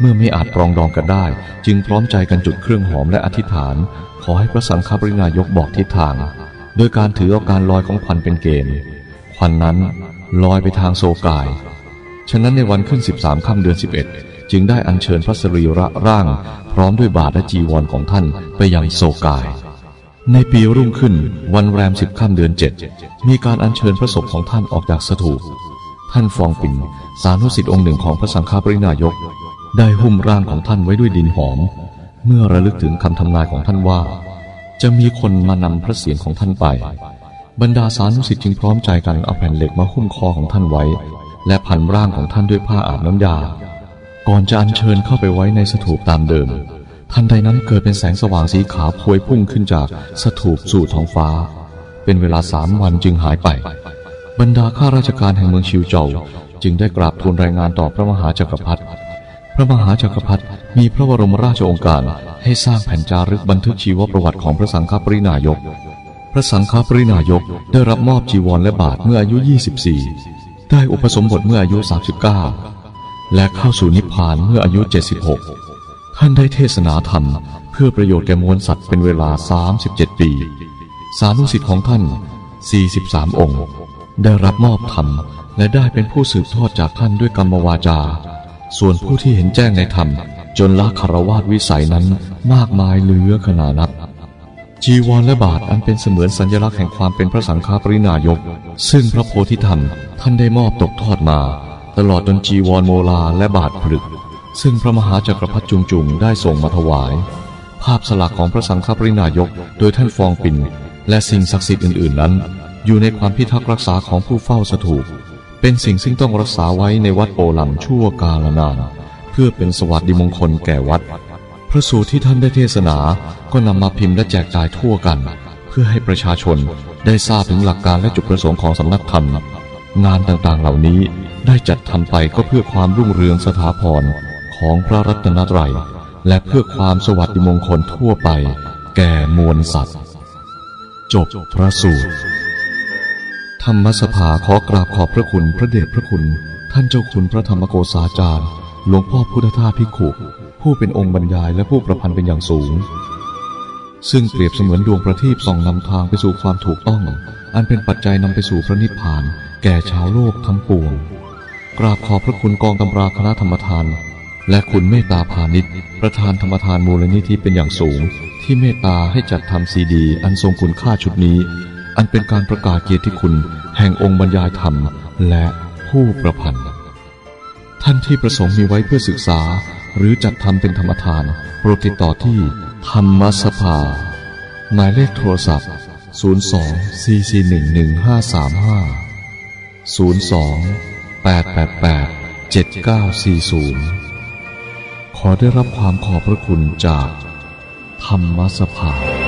เมื่อไม่อาจปรองดองกันได้ จึงพร้อมใจกันจุดเครื่องหอมและอธิษฐาน ขอให้พระสังฆปรินายกบอกทิศทาง โดยการถือเอาการลอยของควันเป็นเกณฑ์ควันนั้นลอยไปทางโซกาย ฉะนั้นในวันขึ้น 13ค่ำเดือน 11 จึงได้อัญเชิญพระสรีระร่าง พร้อมด้วยบาทและจีวรของท่านไปยังโซกาย ในปีรุ่งขึ้นวันแรมสิบค่ำเดือนเจ็ดมีการอัญเชิญพระศพของท่านออกจากสถูปท่านฟองปิ่นสานุสิทธิ์องค์หนึ่งของพระสังฆปรินายก ได้หุ้มร่างของท่านไว้ด้วยดินหอม เมื่อระลึกถึงคำทำนายของท่านว่า จะมีคนมานำพระเศียรของท่านไป บรรดาสานุสิทธิ์จึงพร้อมใจกันเอาแผ่นเหล็กมาหุ้มคอของท่านไว้ และพันร่างของท่านด้วยผ้าอาบน้ำยา ก่อนจะอัญเชิญเข้าไปไว้ในสถูปตามเดิม ทันใดนั้นเกิดเป็นแสงสว่างสีขาวพวยพุ่งขึ้นจากสถูปสู่ท้องฟ้า เป็นเวลาสามวันจึงหายไป บรรดาข้าราชการแห่งเมืองชิวเจาจึงได้กราบทูลรายงานต่อพระมหาจักรพรรดิพระมหาจักรพรรดิมีพระบรมราชโองการให้สร้างแผ่นจารึกบันทึกชีวประวัติของพระสังฆปรินายก พระสังฆปรินายกได้รับมอบจีวรและบาทเมื่ออายุ 24 ได้อุปสมบทเมื่ออายุ 39 และเข้าสู่นิพพานเมื่ออายุ 76 ท่านได้เทศนาธรรมเพื่อประโยชน์แก่มวลสัตว์เป็นเวลา 37 ปี สานุสิทธิ์ของท่าน 43 องค์ ได้รับมอบธรรมและได้เป็นผู้สืบทอดจากท่านด้วยกรรมวาจา ส่วนผู้ที่เห็นแจ้งในธรรม จนละคารวาสวิสัยนั้นมากมายเหลือขนานับ จีวรและบาทอันเป็นเสมือนสัญลักษณ์แห่งความเป็นพระสังฆปรินายก ซึ่งพระโพธิธรรมท่านได้มอบตกทอดมา ตลอดจนจีวรโมลาและบาทผลึก ซึ่งพระมหาจักรพรรดิจุงจุงได้ส่งมาถวาย ภาพสลักของพระสังฆปรินายกโดยท่านฟองปิ่นและสิ่งศักดิ์สิทธิ์อื่น ๆ นั้น อยู่ในความพิทักษ์รักษาของผู้เฝ้าสถูปเป็นสิ่งซึ่งต้องรักษาไว้ในวัดโปลัมชั่วกาลนาน เพื่อเป็นสวัสดิมงคลแก่วัด พระสูตรที่ท่านได้เทศนาก็นำมาพิมพ์และแจกจ่ายทั่วกัน เพื่อให้ประชาชนได้ทราบถึงหลักการและจุดประสงค์ของสำนักธรรมงานต่างๆเหล่านี้ได้จัดทำไปก็เพื่อความรุ่งเรืองสถาพร ของพระรัตนตรัย และเพื่อความสวัสดิมงคลทั่วไป แก่มวลสัตว์ จบพระสูตร ธรรมสภาขอกราบขอบพระคุณพระเดชพระคุณ ท่านเจ้าคุณพระธรรมโกษาจารย์ หลวงพ่อพุทธทาสพิกขุผู้เป็นองค์บรรยายและผู้ประพันธ์เป็นอย่างสูง ซึ่งเปรียบเสมือนดวงประทีปส่องนำทางไปสู่ความถูกต้อง อันเป็นปัจจัยนำไปสู่พระนิพพาน แก่ชาวโลกทั้งปวงกราบขอบพระคุณกองตำราคณะธรรมทาน และคุณเมตตาพาณิชย์ประธานธรรมทานมูลนิธิเป็นอย่างสูง ที่เมตตาให้จัดทำซีดี อันทรงคุณค่าชุดนี้ อันเป็นการประกาศเกียรติคุณ แห่งองค์บรรยายธรรม และผู้ประพันธ์ท่านที่ประสงค์มีไว้เพื่อศึกษา หรือจัดทำเป็นธรรมทานโปรดติดต่อที่ธรรมสภาหมายเลขโทรศัพท์ 02 4411535 02 888 7940 อได้รับความขอบพระคุณจากธรรมสภา